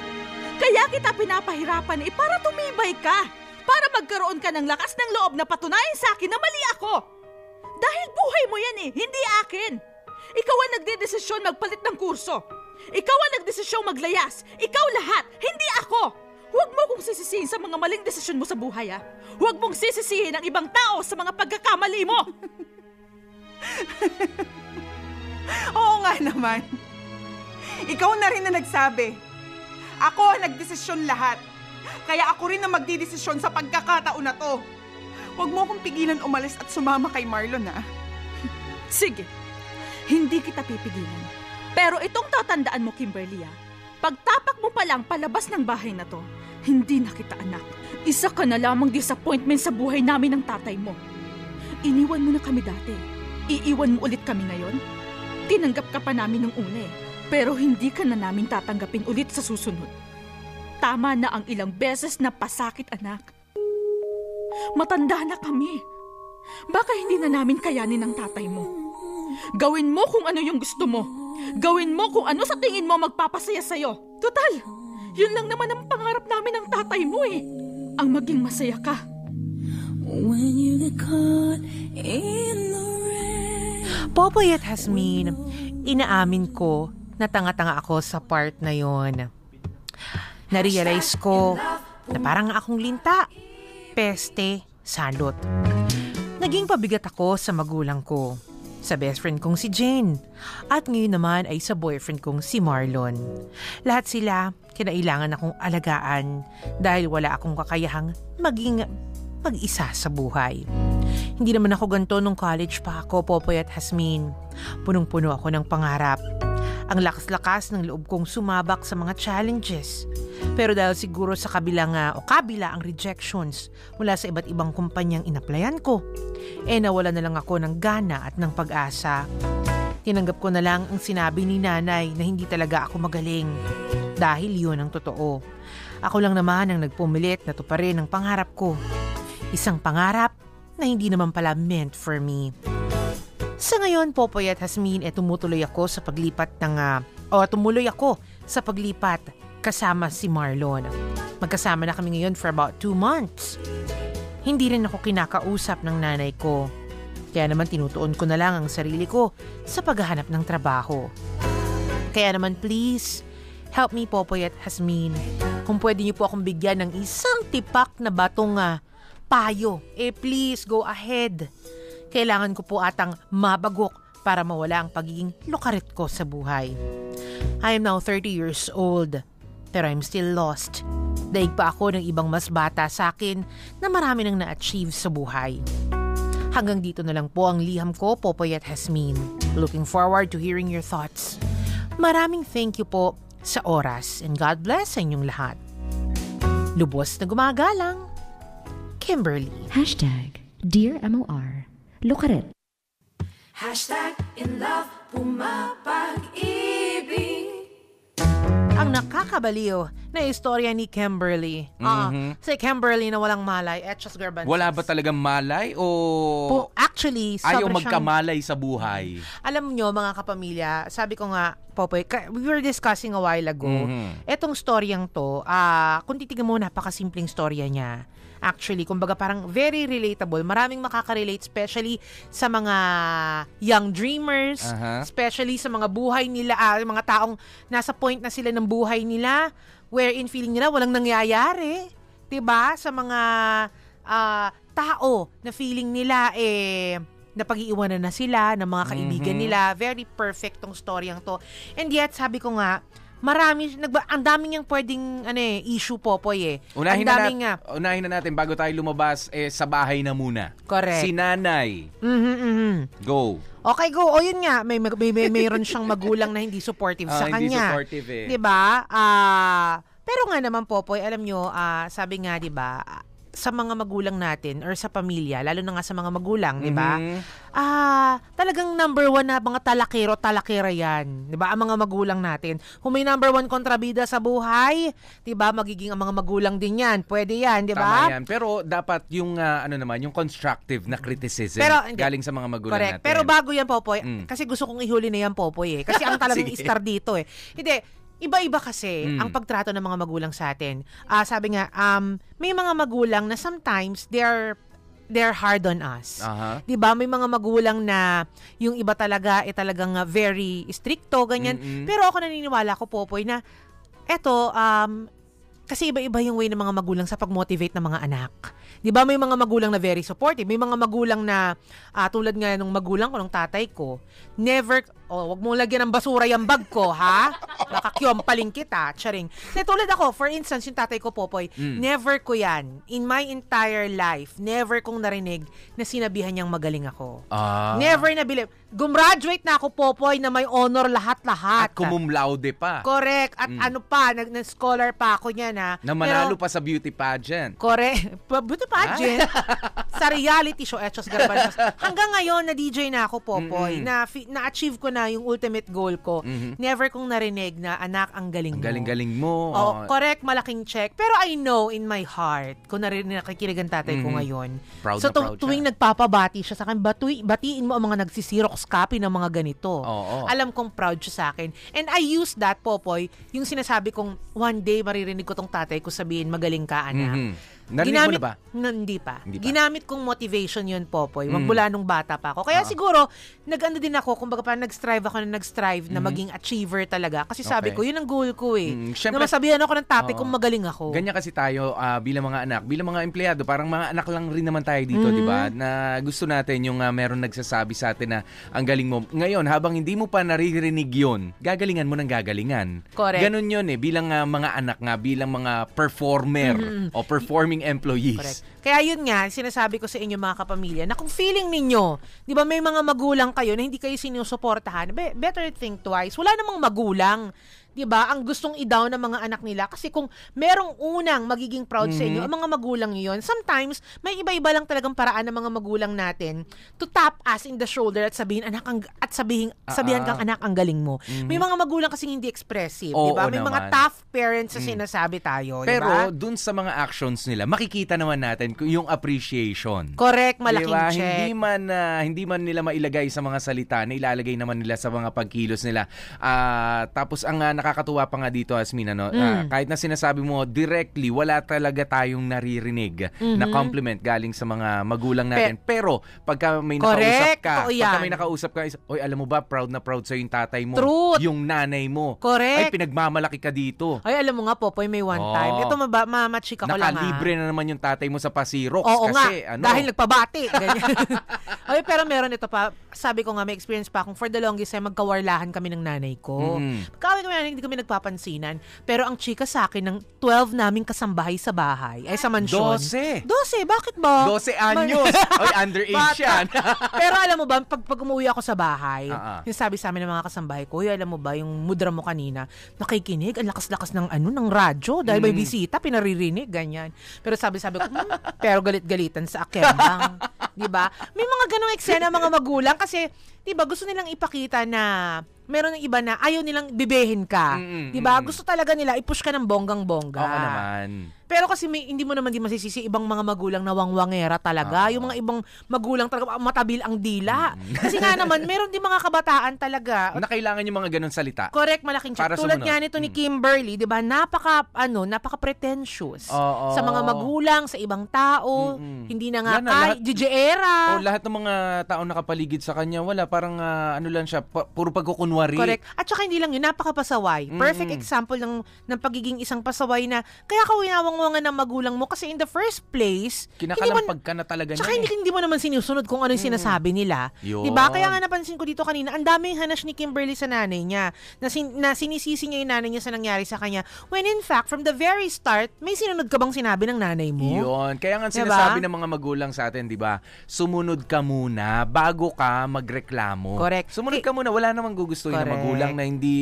[SPEAKER 6] Kaya kita pinapahirapan eh para tumibay ka. Para magkaroon ka ng lakas ng loob na patunayan sa akin na mali ako. Dahil buhay mo yan eh, hindi akin. Ikaw ang nagdedesisyon magpalit ng kurso. Ikaw ang nagdesisyong maglayas. Ikaw lahat, hindi ako. Huwag mo kong sisisihin sa mga maling desisyon mo sa buhay, ha? Huwag mong sisisihin ang ibang tao sa mga pagkakamali mo.
[SPEAKER 5] Oo nga naman. Ikaw na rin na nagsabi. Ako ang nagdesisyon lahat. Kaya ako rin ang magdidesisyon sa pagkakataon na to. Huwag mo akong pigilan umalis at sumama kay Marlon, ha?
[SPEAKER 6] Sige, hindi kita pipigilan. Pero itong tatandaan mo, Kimberly, ah, pagtapak mo pa lang palabas ng bahay na to, hindi na kita anak. Isa ka na lamang disappointment sa buhay namin ng tatay mo. Iniwan mo na kami dati. Iiwan mo ulit kami ngayon? Tinanggap ka pa namin nung una eh. Pero hindi ka na namin tatanggapin ulit sa susunod. Tama na ang ilang beses na pasakit, anak. Matanda na kami. Baka hindi na namin kayanin ang tatay mo. Gawin mo kung ano yung gusto mo. Gawin mo kung ano sa tingin mo magpapasaya sa'yo. Total, yun lang naman ang pangarap namin ng tatay mo eh. Ang maging masaya ka.
[SPEAKER 9] When you get caught in the
[SPEAKER 4] Popoy at Hasmin, inaamin ko na tanga-tanga ako sa part na yon. Narealize ko na parang akong linta, peste, salot. Naging pabigat ako sa magulang ko, sa best friend kong si Jane, at ngayon naman ay sa boyfriend kong si Marlon. Lahat sila kinailangan akong alagaan dahil wala akong kakayahang maging mag-isa sa buhay. Hindi naman ako ganito nung college pa ako, Popoy at Hasmin. Punong-puno ako ng pangarap. Ang lakas-lakas ng loob kong sumabak sa mga challenges. Pero dahil siguro sa kabilang o kabila ang rejections mula sa iba't ibang kumpanyang inaplayan ko, eh nawala na lang ako ng gana at ng pag-asa. Tinanggap ko na lang ang sinabi ni nanay na hindi talaga ako magaling. Dahil yun ang totoo. Ako lang naman ang nagpumilit na tuparin ang pangarap ko. Isang pangarap na hindi naman pala meant for me. Sa ngayon, Popoy at Hasmin, eh tumutuloy ako sa paglipat ng... Uh, o tumuloy ako sa paglipat kasama si Marlon. Magkasama na kami ngayon for about two months. Hindi rin ako kinakausap ng nanay ko. Kaya naman tinutuon ko na lang ang sarili ko sa paghahanap ng trabaho. Kaya naman please, help me Popoy at Hasmin. Kung pwede niyo po akong bigyan ng isang tipak na batong uh, payo, eh please go ahead. Kailangan ko po atang mabagok para mawala ang pagiging lukarit ko sa buhay. I am now 30 years old, pero I'm still lost. Daig pa ako ng ibang mas bata sa akin na marami nang na-achieve sa buhay. Hanggang dito na lang po ang liham ko, Popoy at Hasmin. Looking forward to hearing your thoughts. Maraming thank you po sa oras and God bless sa inyong lahat. Lubos na gumagalang, Kimberly.
[SPEAKER 10] Hashtag Dear MOR. It.
[SPEAKER 9] Hashtag in love, pumapag-ibig.
[SPEAKER 4] Ang nakakabaliw na istorya ni Kimberly. Ah,
[SPEAKER 3] Mhm.
[SPEAKER 4] si Kimberly na walang malay, etchos garbanzos.
[SPEAKER 3] Wala ba talagang malay o
[SPEAKER 4] Po, actually,
[SPEAKER 3] ayaw
[SPEAKER 4] sobra siyang-
[SPEAKER 3] magkamalay sa buhay?
[SPEAKER 4] Alam nyo, mga kapamilya, sabi ko nga, Popoy, we were discussing a while ago,
[SPEAKER 3] Mhm.
[SPEAKER 4] etong storyang to, ah, kung titignan mo, napakasimpleng storya niya. Actually, kumbaga parang very relatable. Maraming makaka-relate, especially sa mga young dreamers,
[SPEAKER 3] Aha.
[SPEAKER 4] especially sa mga buhay nila, ah, mga taong nasa point na sila ng buhay nila, wherein feeling nila walang nangyayari. 'Di ba Sa mga ah, tao na feeling nila eh napag-iiwanan na sila ng mga kaibigan
[SPEAKER 3] Mhm.
[SPEAKER 4] nila. Very perfect tong storyang to. And yet, sabi ko nga, marami, nagba, ang daming yung pwedeng ano eh, issue, Popoy eh.
[SPEAKER 3] Unahin
[SPEAKER 4] ang
[SPEAKER 3] na,
[SPEAKER 4] daming
[SPEAKER 3] nat- unahin na natin bago tayo lumabas eh, sa bahay na muna.
[SPEAKER 4] Correct.
[SPEAKER 3] Si nanay.
[SPEAKER 4] Mhm, mhm.
[SPEAKER 3] Go.
[SPEAKER 4] Okay, go. O yun nga, may, may, may mayroon siyang magulang na hindi supportive
[SPEAKER 3] Ah,
[SPEAKER 4] sa
[SPEAKER 3] hindi
[SPEAKER 4] kanya.
[SPEAKER 3] supportive eh.
[SPEAKER 4] 'Di ba? Ah, pero nga naman Popoy, alam nyo, ah, sabi nga 'di ba, sa mga magulang natin or sa pamilya, lalo na nga sa mga magulang, 'di ba?
[SPEAKER 3] Mhm.
[SPEAKER 4] Ah, talagang number one na mga talakero, talakera 'yan, 'di ba? Ang mga magulang natin. Kung may number one kontrabida sa buhay, 'di ba, magiging ang mga magulang din 'yan. Pwede 'yan, 'di ba?
[SPEAKER 3] Tama yan. Pero dapat yung ah, ano naman, yung constructive na criticism
[SPEAKER 4] Pero, hindi.
[SPEAKER 3] galing sa mga magulang
[SPEAKER 4] Correct.
[SPEAKER 3] natin.
[SPEAKER 4] Pero bago yan, Popoy,
[SPEAKER 3] Mm.
[SPEAKER 4] kasi gusto kong ihuli na yan, Popoy eh. Kasi ang talagang star dito eh. Hindi, iba-iba kasi
[SPEAKER 3] Mm.
[SPEAKER 4] ang pagtrato ng mga magulang sa atin. Ah, sabi nga, um, may mga magulang na sometimes they're they're hard on us.
[SPEAKER 3] Aha.
[SPEAKER 4] 'Di ba? May mga magulang na yung iba talaga eh talagang very stricto ganyan.
[SPEAKER 3] Mm-mm.
[SPEAKER 4] Pero ako naniniwala ko Popoy na eto um kasi iba-iba yung way ng mga magulang sa pag-motivate ng mga anak. 'Di ba may mga magulang na very supportive, may mga magulang na ah, tulad nga nung magulang ko, nung tatay ko, never oh, wag mong lagyan ng basura yung bag ko, ha? Baka kyompaling kita, charing. Kasi tulad ako, for instance, yung tatay ko, Popoy,
[SPEAKER 3] Mm.
[SPEAKER 4] never ko yan, in my entire life, never kong narinig na sinabihan niyang magaling ako.
[SPEAKER 3] Ah.
[SPEAKER 4] Never na believe. Gumraduate na ako, Popoy, na may honor lahat-lahat.
[SPEAKER 3] At cum laude pa.
[SPEAKER 4] Correct. At
[SPEAKER 3] Mm.
[SPEAKER 4] ano pa, nag, scholar pa ako niya na.
[SPEAKER 3] Na manalo pa sa beauty pageant.
[SPEAKER 4] Correct. Beauty pageant. sa reality show, Etchos Garbanzos. Hanggang ngayon, na DJ na ako, Popoy.
[SPEAKER 3] Mm-mm.
[SPEAKER 4] Na, fi- na-achieve ko na yung ultimate goal ko.
[SPEAKER 3] Mhm.
[SPEAKER 4] Never kong narinig na, anak, ang galing
[SPEAKER 3] Ang
[SPEAKER 4] mo.
[SPEAKER 3] galing-galing mo.
[SPEAKER 4] Oh,
[SPEAKER 3] Oh.
[SPEAKER 4] correct, malaking check. Pero I know in my heart, kung narinig nakikinig ang tatay ko
[SPEAKER 3] Mhm.
[SPEAKER 4] ngayon.
[SPEAKER 3] Proud
[SPEAKER 4] so
[SPEAKER 3] na proud
[SPEAKER 4] tuwing
[SPEAKER 3] siya.
[SPEAKER 4] nagpapabati siya sa akin, batuy, batiin mo ang mga nagsisirox copy ng mga ganito.
[SPEAKER 3] Oo.
[SPEAKER 4] Alam kong proud siya sa akin. And I use that, Popoy, yung sinasabi kong one day maririnig ko tong tatay ko sabihin, magaling ka, anak.
[SPEAKER 3] Mhm. Narinig mo na ba?
[SPEAKER 4] Na, hindi pa.
[SPEAKER 3] Hindi pa.
[SPEAKER 4] Ginamit kong motivation yun, Popoy.
[SPEAKER 3] Mm.
[SPEAKER 4] Magmula nung bata pa ako. Kaya
[SPEAKER 3] Ah.
[SPEAKER 4] siguro, nag-ano din ako, kumbaga parang nag-strive ako na nag-strive na
[SPEAKER 3] Mhm.
[SPEAKER 4] maging achiever talaga. Kasi sabi
[SPEAKER 3] Okay.
[SPEAKER 4] ko, yun ang goal ko eh.
[SPEAKER 3] Mm,
[SPEAKER 4] na
[SPEAKER 3] syempre-
[SPEAKER 4] masabihan ako ng tatay
[SPEAKER 3] Oo.
[SPEAKER 4] kung magaling ako.
[SPEAKER 3] Ganyan kasi tayo ah, bilang mga anak, bilang mga empleyado, parang mga anak lang rin naman tayo dito,
[SPEAKER 4] Mhm.
[SPEAKER 3] di ba? Na gusto natin yung ah, meron nagsasabi sa atin na ang galing mo. Ngayon, habang hindi mo pa naririnig yun, gagalingan mo ng gagalingan.
[SPEAKER 4] Correct.
[SPEAKER 3] Ganun yun eh, bilang ah, mga anak nga, bilang mga performer
[SPEAKER 4] Mhm.
[SPEAKER 3] o performing employees.
[SPEAKER 4] Correct. Kaya yun nga, sinasabi ko sa inyo mga kapamilya, na kung feeling ninyo, di ba may mga magulang kayo na hindi kayo sinusuportahan, be- better think twice. Wala namang magulang. 'Di ba? Ang gustong i-down ng mga anak nila kasi kung merong unang magiging proud sa inyo,
[SPEAKER 3] Mhm.
[SPEAKER 4] ang mga magulang niyo 'yon. Sometimes may iba-iba lang talagang paraan ng mga magulang natin to tap us in the shoulder at sabihin anak ang at sabihin sabihan
[SPEAKER 3] Ah,
[SPEAKER 4] kang anak ang galing mo.
[SPEAKER 3] Mhm.
[SPEAKER 4] May mga magulang kasing hindi expressive, 'di
[SPEAKER 3] Oo
[SPEAKER 4] ba? May mga
[SPEAKER 3] naman.
[SPEAKER 4] tough parents na
[SPEAKER 3] Mm.
[SPEAKER 4] sinasabi tayo, 'di
[SPEAKER 3] Pero
[SPEAKER 4] ba?
[SPEAKER 3] dun sa mga actions nila, makikita naman natin yung appreciation.
[SPEAKER 4] Correct, malaking
[SPEAKER 3] Diba?
[SPEAKER 4] check.
[SPEAKER 3] Hindi man ah, hindi man nila mailagay sa mga salita, na ilalagay naman nila sa mga pagkilos nila. Ah, tapos ang ah, nakakatuwa pa nga dito, Asmin, ano,
[SPEAKER 4] Mm.
[SPEAKER 3] ah, kahit na sinasabi mo directly, wala talaga tayong naririnig na
[SPEAKER 4] Mhm.
[SPEAKER 3] compliment galing sa mga magulang natin. Pero, pagka may nakausap
[SPEAKER 4] Correct.
[SPEAKER 3] ka,
[SPEAKER 4] Totoo
[SPEAKER 3] pagka
[SPEAKER 4] yan.
[SPEAKER 3] may nakausap ka, oy, alam mo ba, proud na proud sa yung tatay mo.
[SPEAKER 4] Truth.
[SPEAKER 3] Yung nanay mo.
[SPEAKER 4] Correct.
[SPEAKER 3] Ay, pinagmamalaki ka dito.
[SPEAKER 4] Ay, alam mo nga, Popoy, may one
[SPEAKER 3] Oo.
[SPEAKER 4] time. Ito, maba, mamachika ko lang.
[SPEAKER 3] Nakalibre na naman yung tatay mo sa Pasirox.
[SPEAKER 4] Oo
[SPEAKER 3] kasi,
[SPEAKER 4] nga,
[SPEAKER 3] ano,
[SPEAKER 4] dahil nagpabati. Ganyan. Ay, pero meron ito pa. Sabi ko nga, may experience pa akong for the longest time, magkawarlahan kami ng nanay ko.
[SPEAKER 3] Mm.
[SPEAKER 4] Kaway kami nanay, hindi kami nagpapansinan. Pero ang chika sa akin ng 12 naming kasambahay sa bahay, ay sa mansyon.
[SPEAKER 3] 12.
[SPEAKER 4] 12, bakit ba?
[SPEAKER 3] 12 anyos. Oy, underage yan.
[SPEAKER 4] Pero alam mo ba, pag, pag umuwi ako sa bahay,
[SPEAKER 3] Ah, ah.
[SPEAKER 4] yung sabi sa amin ng mga kasambahay ko, "Uy, alam mo ba, yung mudra mo kanina, nakikinig, ang lakas-lakas ng ano, ng radyo, dahil may
[SPEAKER 3] Mm.
[SPEAKER 4] bisita, pinaririnig, ganyan. Pero sabi-sabi ko, "Hmm, pero galit-galitan sa akembang. di ba? May mga ganong eksena mga magulang kasi, di ba, gusto nilang ipakita na meron ng iba na ayaw nilang bibehin ka.
[SPEAKER 3] Mm-mm,
[SPEAKER 4] di ba? Gusto talaga nila i-push ka ng bonggang-bongga.
[SPEAKER 3] Oo naman.
[SPEAKER 4] Pero kasi may, hindi mo naman di masisisi ibang mga magulang na wangwangera talaga. Yung mga ibang magulang talaga matabil ang dila. Kasi nga naman, meron din mga kabataan talaga.
[SPEAKER 3] Na kailangan yung mga ganun salita.
[SPEAKER 4] Correct, malaking check. Tulad nga nito ni Kimberly, 'di ba? Napaka ano, napaka pretentious
[SPEAKER 3] Oo.
[SPEAKER 4] sa mga magulang, sa ibang tao,
[SPEAKER 3] Mm-mm.
[SPEAKER 4] hindi na nga
[SPEAKER 3] Wala na,
[SPEAKER 4] kay
[SPEAKER 3] lahat-
[SPEAKER 4] Era.
[SPEAKER 3] O lahat ng mga tao nakapaligid sa kanya, wala parang ah, ano lang siya, pa- puro pagkukunwari.
[SPEAKER 4] Correct. At saka hindi lang yun, napakapasaway.
[SPEAKER 3] Mm-mm.
[SPEAKER 4] Perfect example ng, ng pagiging isang pasaway na kaya ka winawangwangan ng magulang mo kasi in the first place,
[SPEAKER 3] Kinakalampag ka na talaga
[SPEAKER 4] Tsaka
[SPEAKER 3] niyan.
[SPEAKER 4] hindi, hindi mo naman sinusunod kung ano yung sinasabi nila.
[SPEAKER 3] Yun.
[SPEAKER 4] 'Di ba? Kaya nga napansin ko dito kanina, ang daming hanas ni Kimberly sa nanay niya. Na, sin, na sinisisi niya yung nanay niya sa nangyari sa kanya. When in fact, from the very start, may sinunod ka bang sinabi ng nanay mo?
[SPEAKER 3] Yun. Kaya nga
[SPEAKER 4] Diba?
[SPEAKER 3] sinasabi ng mga magulang sa atin, di ba? Sumunod ka muna bago ka magreklamo.
[SPEAKER 4] Correct.
[SPEAKER 3] Sumunod ka muna. Wala namang gugustuhin
[SPEAKER 4] Correct.
[SPEAKER 3] magulang na hindi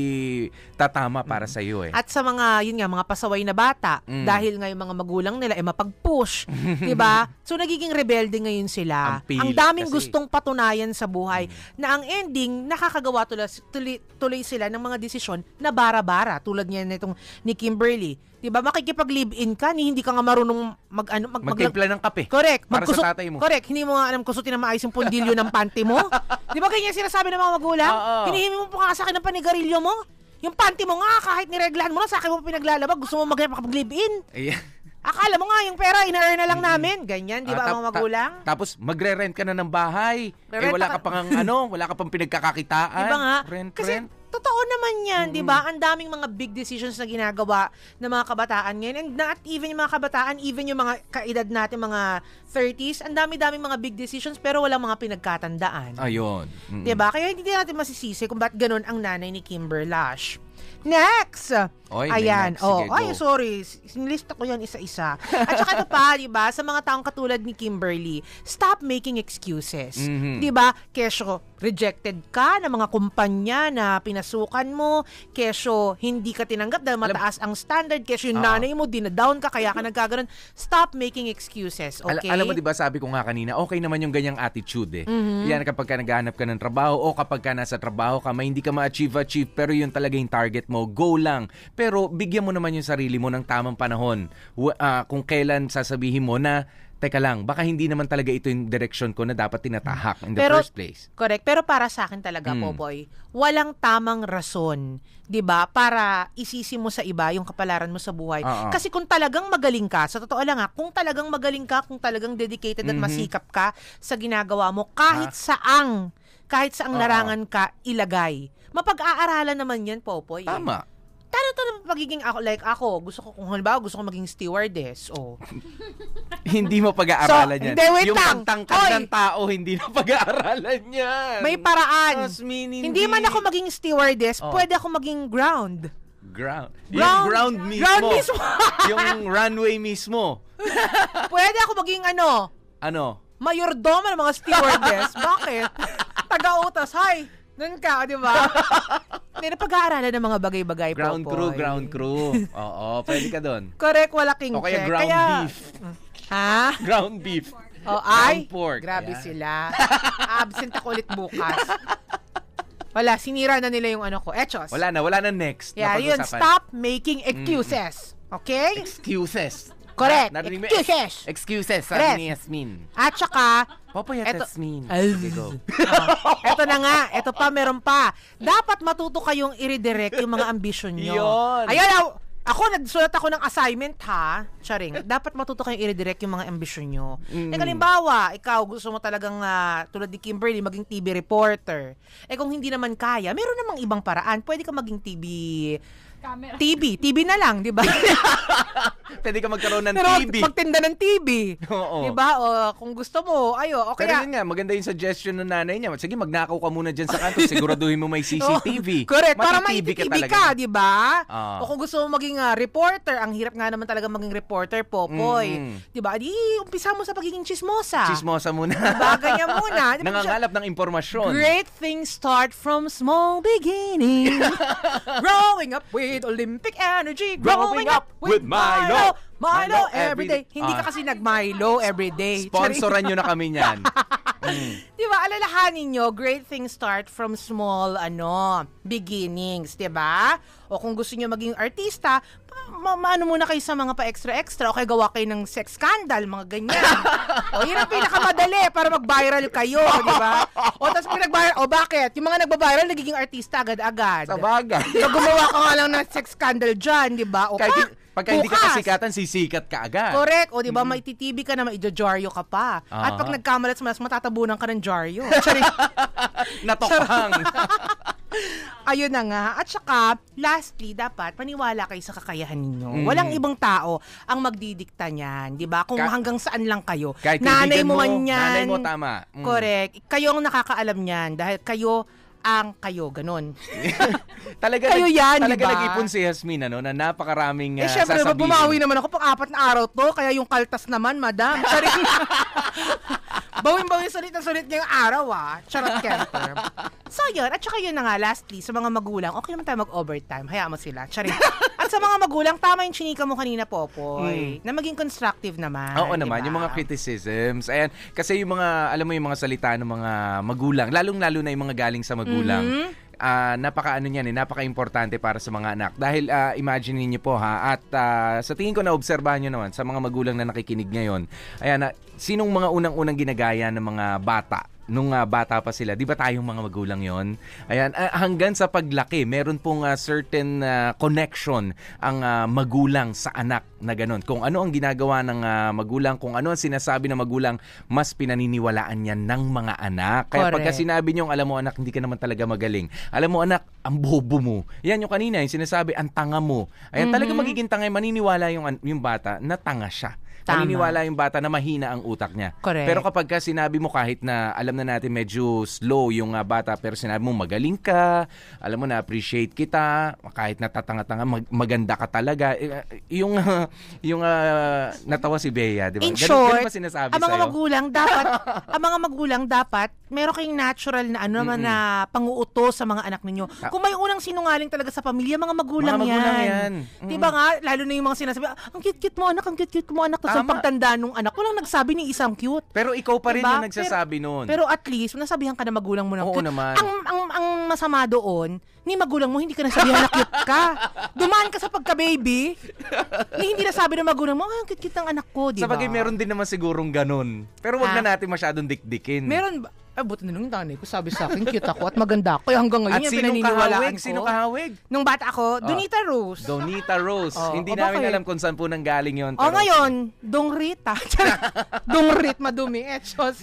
[SPEAKER 3] tatama para sa iyo eh.
[SPEAKER 4] At sa mga, yun nga, mga pasaway na bata,
[SPEAKER 3] Mm.
[SPEAKER 4] dahil nga yung mga magulang nila ay mapag-push, di ba? So, nagiging rebelde ngayon sila.
[SPEAKER 3] Ang pilit
[SPEAKER 4] daming
[SPEAKER 3] kasi.
[SPEAKER 4] gustong patunayan sa buhay na ang ending, nakakagawa tuloy, tuloy, tuloy sila ng mga desisyon na bara-bara. Tulad niya nitong ni Kimberly. Di ba? Makikipag-live-in ka, ni hindi ka nga marunong mag, ano, mag, mag-
[SPEAKER 3] ng kape.
[SPEAKER 4] Correct.
[SPEAKER 3] Para
[SPEAKER 4] Magkusot-
[SPEAKER 3] sa tatay mo.
[SPEAKER 4] Correct. Hindi mo nga alam kusutin na maayos yung pundilyo ng panty mo. Di ba ganyan sinasabi ng mga magulang?
[SPEAKER 3] Oo.
[SPEAKER 4] Hinihimi mo pa nga sa akin ng panigarilyo mo. Yung panty mo nga, kahit nireglahan mo na, sa akin mo pinaglalabag, gusto mo mag- mag-live-in.
[SPEAKER 3] Ayan.
[SPEAKER 4] Akala mo nga, yung pera, ina-earn na lang namin. Ganyan, di ba,
[SPEAKER 3] tap-
[SPEAKER 4] mga magulang?
[SPEAKER 3] ta- tapos magre-rent ka na ng bahay. Eh
[SPEAKER 4] Re-rent
[SPEAKER 3] wala
[SPEAKER 4] ka-
[SPEAKER 3] ka pang ano, wala ka pang pinagkakakitaan.
[SPEAKER 4] Di ba nga?
[SPEAKER 3] Rent,
[SPEAKER 4] Kasi
[SPEAKER 3] rent.
[SPEAKER 4] Totoo naman yan, di ba? Ang daming mga big decisions na ginagawa ng mga kabataan ngayon. And not even yung mga kabataan, even yung mga kaedad natin, mga 30s, ang dami-daming mga big decisions pero walang mga pinagkatandaan.
[SPEAKER 3] Ayun. Mm.
[SPEAKER 4] Di ba? Kaya hindi natin masisisi kung ba't ganun ang nanay ni Kimber Lash. Next!
[SPEAKER 3] Oy,
[SPEAKER 4] Ayan.
[SPEAKER 3] next.
[SPEAKER 4] Oh,
[SPEAKER 3] Sige,
[SPEAKER 4] ay,
[SPEAKER 3] go.
[SPEAKER 4] sorry. Sinilista ko yan isa-isa. At saka ito pa, di ba, sa mga taong katulad ni Kimberly, stop making excuses.
[SPEAKER 3] Mhm.
[SPEAKER 4] Di ba? Kesyo, rejected ka ng mga kumpanya na pinasukan mo. Kesyo, hindi ka tinanggap dahil mataas ang standard. Kesyo, yung
[SPEAKER 3] Oo.
[SPEAKER 4] nanay mo, dinadown ka, kaya ka nagkaganon. Stop making excuses,
[SPEAKER 3] Al-
[SPEAKER 4] okay?
[SPEAKER 3] alam mo 'di ba sabi ko nga kanina, okay naman yung ganyang attitude eh.
[SPEAKER 4] Mhm.
[SPEAKER 3] Yan kapag ka naghahanap ka ng trabaho o kapag ka nasa trabaho ka, may hindi ka ma-achieve achieve pero yun talaga yung target mo, go lang. Pero bigyan mo naman yung sarili mo ng tamang panahon. Ah, kung kailan sasabihin mo na Teka lang, baka hindi naman talaga ito yung direction ko na dapat tinatahak in the
[SPEAKER 4] Pero-
[SPEAKER 3] first place.
[SPEAKER 4] Correct. Pero para sa akin talaga,
[SPEAKER 3] Mm.
[SPEAKER 4] Popoy, walang tamang rason, 'di ba, para isisi mo sa iba yung kapalaran mo sa buhay.
[SPEAKER 3] Oo.
[SPEAKER 4] Kasi kung talagang magaling ka, sa totoo lang ha, kung talagang magaling ka, kung talagang dedicated at
[SPEAKER 3] Mhm.
[SPEAKER 4] masikap ka sa ginagawa mo, kahit saang, kahit saang
[SPEAKER 3] Oo.
[SPEAKER 4] larangan ka ilagay, mapag-aaralan naman yan, Popoy. eh. Tara to na pagiging ako, like ako, gusto ko, kung halimbawa, gusto ko maging stewardess, oh.
[SPEAKER 3] hindi mo pag-aaralan
[SPEAKER 4] So,
[SPEAKER 3] yan.
[SPEAKER 4] hindi, wait
[SPEAKER 3] yung
[SPEAKER 4] lang.
[SPEAKER 3] pagtangkad ng tao, hindi na pag-aaralan yan.
[SPEAKER 4] May paraan.
[SPEAKER 3] Asmin,
[SPEAKER 4] Hindi man ako maging stewardess,
[SPEAKER 3] Oh.
[SPEAKER 4] pwede ako maging ground.
[SPEAKER 3] Ground.
[SPEAKER 4] Ground-
[SPEAKER 3] yung ground mismo.
[SPEAKER 4] ground mismo.
[SPEAKER 3] yung runway mismo.
[SPEAKER 4] Pwede ako maging ano,
[SPEAKER 3] Ano?
[SPEAKER 4] mayordoma ng mga stewardess. Bakit? Taga-utas. Hi! Doon ka, di ba? Hindi na pag-aaralan ng mga bagay-bagay po.
[SPEAKER 3] Ground crew, ground crew. Oo, pwede ka doon.
[SPEAKER 4] Correct, wala king
[SPEAKER 3] O kaya
[SPEAKER 4] check.
[SPEAKER 3] ground beef.
[SPEAKER 4] Ha?
[SPEAKER 3] Ground beef.
[SPEAKER 4] Oh, ay,
[SPEAKER 3] Ground pork.
[SPEAKER 4] grabe
[SPEAKER 3] Ayan.
[SPEAKER 4] sila. Absent ako ulit bukas. Wala, sinira na nila yung ano ko. Echos.
[SPEAKER 3] Wala na, wala na next.
[SPEAKER 4] Yeah, yun.
[SPEAKER 3] pag-usapan.
[SPEAKER 4] Stop making excuses. Okay?
[SPEAKER 3] Excuses.
[SPEAKER 4] Correct.
[SPEAKER 3] Narinig mo?
[SPEAKER 4] Excuses.
[SPEAKER 3] Excuses, sabi
[SPEAKER 4] Correct.
[SPEAKER 3] ni Yasmin.
[SPEAKER 4] At saka,
[SPEAKER 3] Popoy at
[SPEAKER 4] Eto-
[SPEAKER 3] Yasmin. Sige, go.
[SPEAKER 4] eto na nga, eto pa, meron pa. Dapat matuto kayong i-redirect yung mga ambisyon nyo.
[SPEAKER 3] Yun.
[SPEAKER 4] Ayan, aw- ako, nagsulat ako ng assignment ha. Charing, dapat matuto kayong i-redirect yung mga ambisyon nyo.
[SPEAKER 3] Mm.
[SPEAKER 4] Eh, kalimbawa, ikaw gusto mo talagang, ah, tulad ni Kimberly, maging TV reporter. Eh, kung hindi naman kaya, meron namang ibang paraan. Pwede ka maging TV... TV. TV na lang, di ba?
[SPEAKER 3] Pwede ka magkaroon ng
[SPEAKER 4] Pero
[SPEAKER 3] TV.
[SPEAKER 4] magtinda ng TV.
[SPEAKER 3] Oo.
[SPEAKER 4] Di ba? O, kung gusto mo, ayo, o
[SPEAKER 3] Pero yun nga, maganda yung suggestion ng nanay niya. Sige, magnakaw ka muna dyan sa kanto. Siguraduhin mo may CCTV.
[SPEAKER 4] Oh, correct. Para may TV ka, di ba?
[SPEAKER 3] Ah.
[SPEAKER 4] O kung gusto mo maging ah, reporter, ang hirap nga naman talaga maging reporter, Popoy.
[SPEAKER 3] Mm.
[SPEAKER 4] Di ba? Di, umpisa mo sa pagiging chismosa.
[SPEAKER 3] Chismosa muna.
[SPEAKER 4] Diba? Ganyan muna. Di ba?
[SPEAKER 3] Nangangalap ng impormasyon.
[SPEAKER 4] Great things start from small beginnings. growing up with Olympic energy. Growing, up with Milo. Milo every day. Hindi ka
[SPEAKER 3] Ah.
[SPEAKER 4] kasi nag-Milo every day.
[SPEAKER 3] Sponsoran nyo na kami niyan. Mm.
[SPEAKER 4] Di ba, alalahanin nyo, great things start from small, ano, beginnings, di ba? O kung gusto nyo maging artista, ma- maano muna kayo sa mga pa-extra-extra o kaya gawa kayo ng sex scandal, mga ganyan. o, yun ang pinakamadali para mag-viral kayo, di ba? O, tapos pag nag-viral, o bakit? Yung mga nagba-viral, nagiging artista agad-agad.
[SPEAKER 3] Sa bagay.
[SPEAKER 4] So, gumawa ka nga lang ng sex scandal dyan, di ba? O,
[SPEAKER 3] Kahit,
[SPEAKER 4] pa,
[SPEAKER 3] pagka hindi ka kasikatan, sisikat ka agad.
[SPEAKER 4] Correct. O, di ba, may titibig ka na, maijojaryo ka pa. At pag
[SPEAKER 3] Aha.
[SPEAKER 4] nagkamalat mas matatabunan ka ng jaryo.
[SPEAKER 3] Natokang.
[SPEAKER 4] Ayun na nga. At saka, lastly, dapat maniwala kayo sa kakayahan ninyo.
[SPEAKER 3] Mm.
[SPEAKER 4] Walang ibang tao ang magdidikta niyan, 'di ba? Kung
[SPEAKER 3] Ka-
[SPEAKER 4] hanggang saan lang kayo.
[SPEAKER 3] Kahit
[SPEAKER 4] nanay mo
[SPEAKER 3] mo,
[SPEAKER 4] man yan.
[SPEAKER 3] nanay mo, tama. Mm.
[SPEAKER 4] Correct. Kayo ang nakakaalam niyan dahil kayo ang kayo, ganun.
[SPEAKER 3] talaga,
[SPEAKER 4] Kayo yan,
[SPEAKER 3] talaga
[SPEAKER 4] di ba?
[SPEAKER 3] nag-ipon si Yasmin, ano, na napakaraming
[SPEAKER 4] eh,
[SPEAKER 3] uh,
[SPEAKER 4] syempre,
[SPEAKER 3] sasabihin.
[SPEAKER 4] bumawi naman ako pang apat na araw to, kaya yung kaltas naman, madam. Sorry. Bawin-bawin sulit na sulit niya yung araw, ah. Charot Kemper. So, yun. At saka yun na nga, lastly, sa mga magulang, okay naman tayo mag-overtime. Hayaan mo sila. Charing. At sa mga magulang, tama yung chinika mo kanina, Popoy. Na maging constructive naman.
[SPEAKER 3] Oo naman,
[SPEAKER 4] diba?
[SPEAKER 3] yung mga criticisms. Ayan, kasi yung mga, alam mo yung mga salita ng mga magulang, lalong-lalo na yung mga galing sa magulang.
[SPEAKER 4] Mhm.
[SPEAKER 3] Ah, napaka ano niyan eh, napaka-importante para sa mga anak. Dahil ah, imagine niyo po ha, at ah, sa tingin ko na obserbahan niyo naman sa mga magulang na nakikinig ngayon. Ayan, na, sinong mga unang-unang ginagaya ng mga bata nung ah, bata pa sila, di ba tayong mga magulang yon? Ayan, ah, hanggang sa paglaki, meron pong ah, certain ah, connection ang ah, magulang sa anak na ganun. Kung ano ang ginagawa ng ah, magulang, kung ano ang sinasabi ng magulang, mas pinaniniwalaan yan ng mga anak. Kaya pagka
[SPEAKER 4] Correct.
[SPEAKER 3] sinabi niyo, alam mo anak, hindi ka naman talaga magaling. Alam mo anak, ang bobo mo. Yan yung kanina, yung sinasabi, ang tanga mo. Ayan, talaga
[SPEAKER 4] Mhm.
[SPEAKER 3] magiging tanga, maniniwala yung, yung bata na tanga siya.
[SPEAKER 4] Tama.
[SPEAKER 3] Maniniwala yung bata na mahina ang utak niya.
[SPEAKER 4] Correct.
[SPEAKER 3] Pero kapag ka sinabi mo kahit na alam na natin medyo slow yung ah, bata pero sinabi mo magaling ka, alam mo na appreciate kita, kahit natatanga-tanga mag- maganda ka talaga. Eh, ah, yung ah, yung ah, natawa si Bea, di ba?
[SPEAKER 4] In
[SPEAKER 3] Ganun-
[SPEAKER 4] short,
[SPEAKER 3] ganun ba sinasabi
[SPEAKER 4] ang mga
[SPEAKER 3] sa'yo?
[SPEAKER 4] magulang dapat, ang mga magulang dapat, meron kayong natural na ano naman na panguuto sa mga anak ninyo. Kung may unang sinungaling talaga sa pamilya, mga magulang,
[SPEAKER 3] Mga magulang
[SPEAKER 4] yan.
[SPEAKER 3] yan. Mm.
[SPEAKER 4] Di ba nga, lalo na yung mga sinasabi, "Ah, ang cute-cute mo anak, ang cute-cute mo anak. Tapos
[SPEAKER 3] Tama.
[SPEAKER 4] pagtanda nung anak, walang nagsabi ni isang cute.
[SPEAKER 3] Pero ikaw pa rin
[SPEAKER 4] Diba?
[SPEAKER 3] yung nagsasabi noon.
[SPEAKER 4] Pero at least, nasabihan ka na magulang mo ng
[SPEAKER 3] Oo
[SPEAKER 4] cute.
[SPEAKER 3] naman.
[SPEAKER 4] Ang, ang, ang masama doon, ni magulang mo, hindi ka nasabihan na cute ka. Dumaan ka sa pagka-baby, ni hindi nasabi ng magulang mo, ay, ang cute-cute ng anak ko, di
[SPEAKER 3] Sa
[SPEAKER 4] ba?
[SPEAKER 3] bagay, meron din naman sigurong ganun. Pero wag na natin masyadong dikdikin.
[SPEAKER 4] Meron ba? Ay, buti na lang yung nanay ko. Sabi sa akin, cute ako at maganda ako. Kaya hanggang ngayon,
[SPEAKER 3] At sino
[SPEAKER 4] pinaniniwalaan
[SPEAKER 3] kahawig?
[SPEAKER 4] ko.
[SPEAKER 3] Sino kahawig?
[SPEAKER 4] Nung bata ako,
[SPEAKER 3] Oh.
[SPEAKER 4] Donita Rose.
[SPEAKER 3] Donita Rose.
[SPEAKER 4] Oh,
[SPEAKER 3] Hindi namin
[SPEAKER 4] bakit?
[SPEAKER 3] alam kung saan po nanggaling yon.
[SPEAKER 4] O ngayon, Dong Rita. Dong Rit, madumi. Etchos.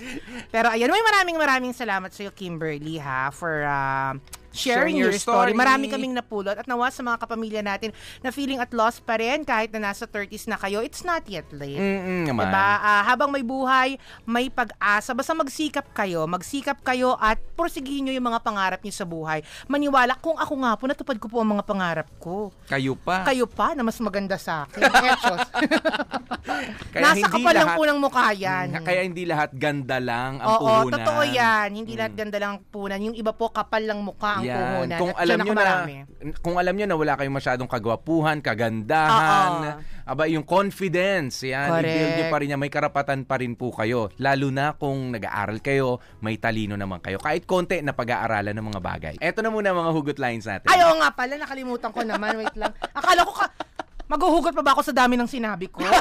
[SPEAKER 4] Pero ayan, may maraming maraming salamat sa iyo, Kimberly, ha, for uh, sharing,
[SPEAKER 3] Sharing
[SPEAKER 4] your,
[SPEAKER 3] your
[SPEAKER 4] story.
[SPEAKER 3] story.
[SPEAKER 4] Marami kaming napulot at nawa sa mga kapamilya natin na feeling at loss pa rin kahit na nasa 30s na kayo. It's not yet late.
[SPEAKER 3] Mm-mm naman.
[SPEAKER 4] Diba? Ah, habang may buhay, may pag-asa. Basta magsikap kayo. Magsikap kayo at porsigihin nyo yung mga pangarap nyo sa buhay. Maniwala, kung ako nga po, natupad ko po ang mga pangarap ko.
[SPEAKER 3] Kayo pa.
[SPEAKER 4] Kayo pa na mas maganda sa akin. Etchos.
[SPEAKER 3] Kaya
[SPEAKER 4] Nasa kapal lang po ng mukha yan.
[SPEAKER 3] Mm, Kaya hindi lahat ganda lang ang
[SPEAKER 4] Oo,
[SPEAKER 3] puhunan.
[SPEAKER 4] totoo yan. Hindi
[SPEAKER 3] Mm.
[SPEAKER 4] lahat ganda lang ang puhunan. Yung iba po, kapal lang mukha ang
[SPEAKER 3] Yan.
[SPEAKER 4] puhunan.
[SPEAKER 3] Kung
[SPEAKER 4] At
[SPEAKER 3] alam
[SPEAKER 4] ako
[SPEAKER 3] na
[SPEAKER 4] marami.
[SPEAKER 3] kung alam nyo na wala kayong masyadong kagwapuhan, kagandahan, aba yung confidence, yan,
[SPEAKER 4] Correct.
[SPEAKER 3] i-build nyo pa rin yan, may karapatan pa rin po kayo. Lalo na kung nag-aaral kayo, may talino naman kayo. Kahit konti na pag-aaralan ng mga bagay. Eto na muna mga hugot lines natin.
[SPEAKER 4] Ay, oo nga pala. Nakalimutan ko naman. Wait lang. Akala ko ka... Maghuhugot pa ba ako sa dami ng sinabi ko?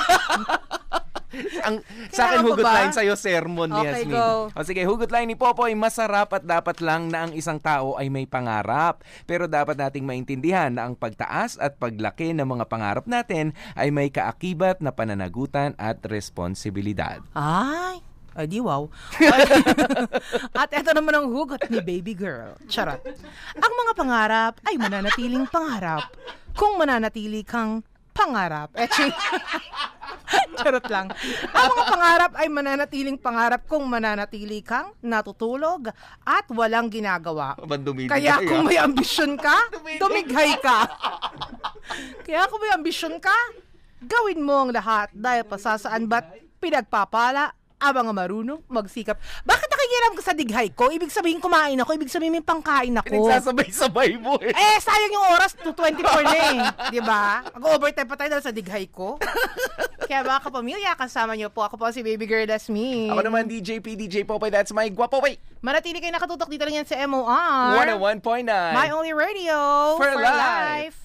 [SPEAKER 3] Ang, sa akin, hugot
[SPEAKER 4] ba?
[SPEAKER 3] line sa'yo, sermon ni
[SPEAKER 4] Okay,
[SPEAKER 3] Yasmin.
[SPEAKER 4] go.
[SPEAKER 3] O sige, hugot line ni Popoy, masarap at dapat lang na ang isang tao ay may pangarap. Pero dapat nating maintindihan na ang pagtaas at paglaki ng mga pangarap natin ay may kaakibat na pananagutan at responsibilidad.
[SPEAKER 4] Ay, ay di wow. At eto naman ang hugot ni baby girl. Charot. Ang mga pangarap ay mananatiling pangarap kung mananatili kang pangarap. Etching. Charot lang. Ang mga pangarap ay mananatiling pangarap kung mananatili kang natutulog at walang ginagawa. Kaya kung may ambisyon ka, dumighay ka. Kaya kung may ambisyon ka, gawin mo ang lahat dahil pasasaan ba't pinagpapala ang mga marunong magsikap. Bakit nakikiram ka sa dighay ko? Ibig sabihin kumain ako, ibig sabihin may pangkain ako.
[SPEAKER 3] Pinagsasabay-sabay mo eh.
[SPEAKER 4] Eh, sayang yung oras, 2.24 na eh. Di ba? Mag-overtime pa tayo dahil sa dighay ko. Kaya mga kapamilya, kasama niyo po. Ako po si Baby Girl, that's me.
[SPEAKER 3] Ako naman, DJ P, DJ Popoy, that's my Guapopoy.
[SPEAKER 4] Manatili kayo nakatutok dito lang yan sa MOR.
[SPEAKER 3] 101.9.
[SPEAKER 4] My only radio
[SPEAKER 3] For life.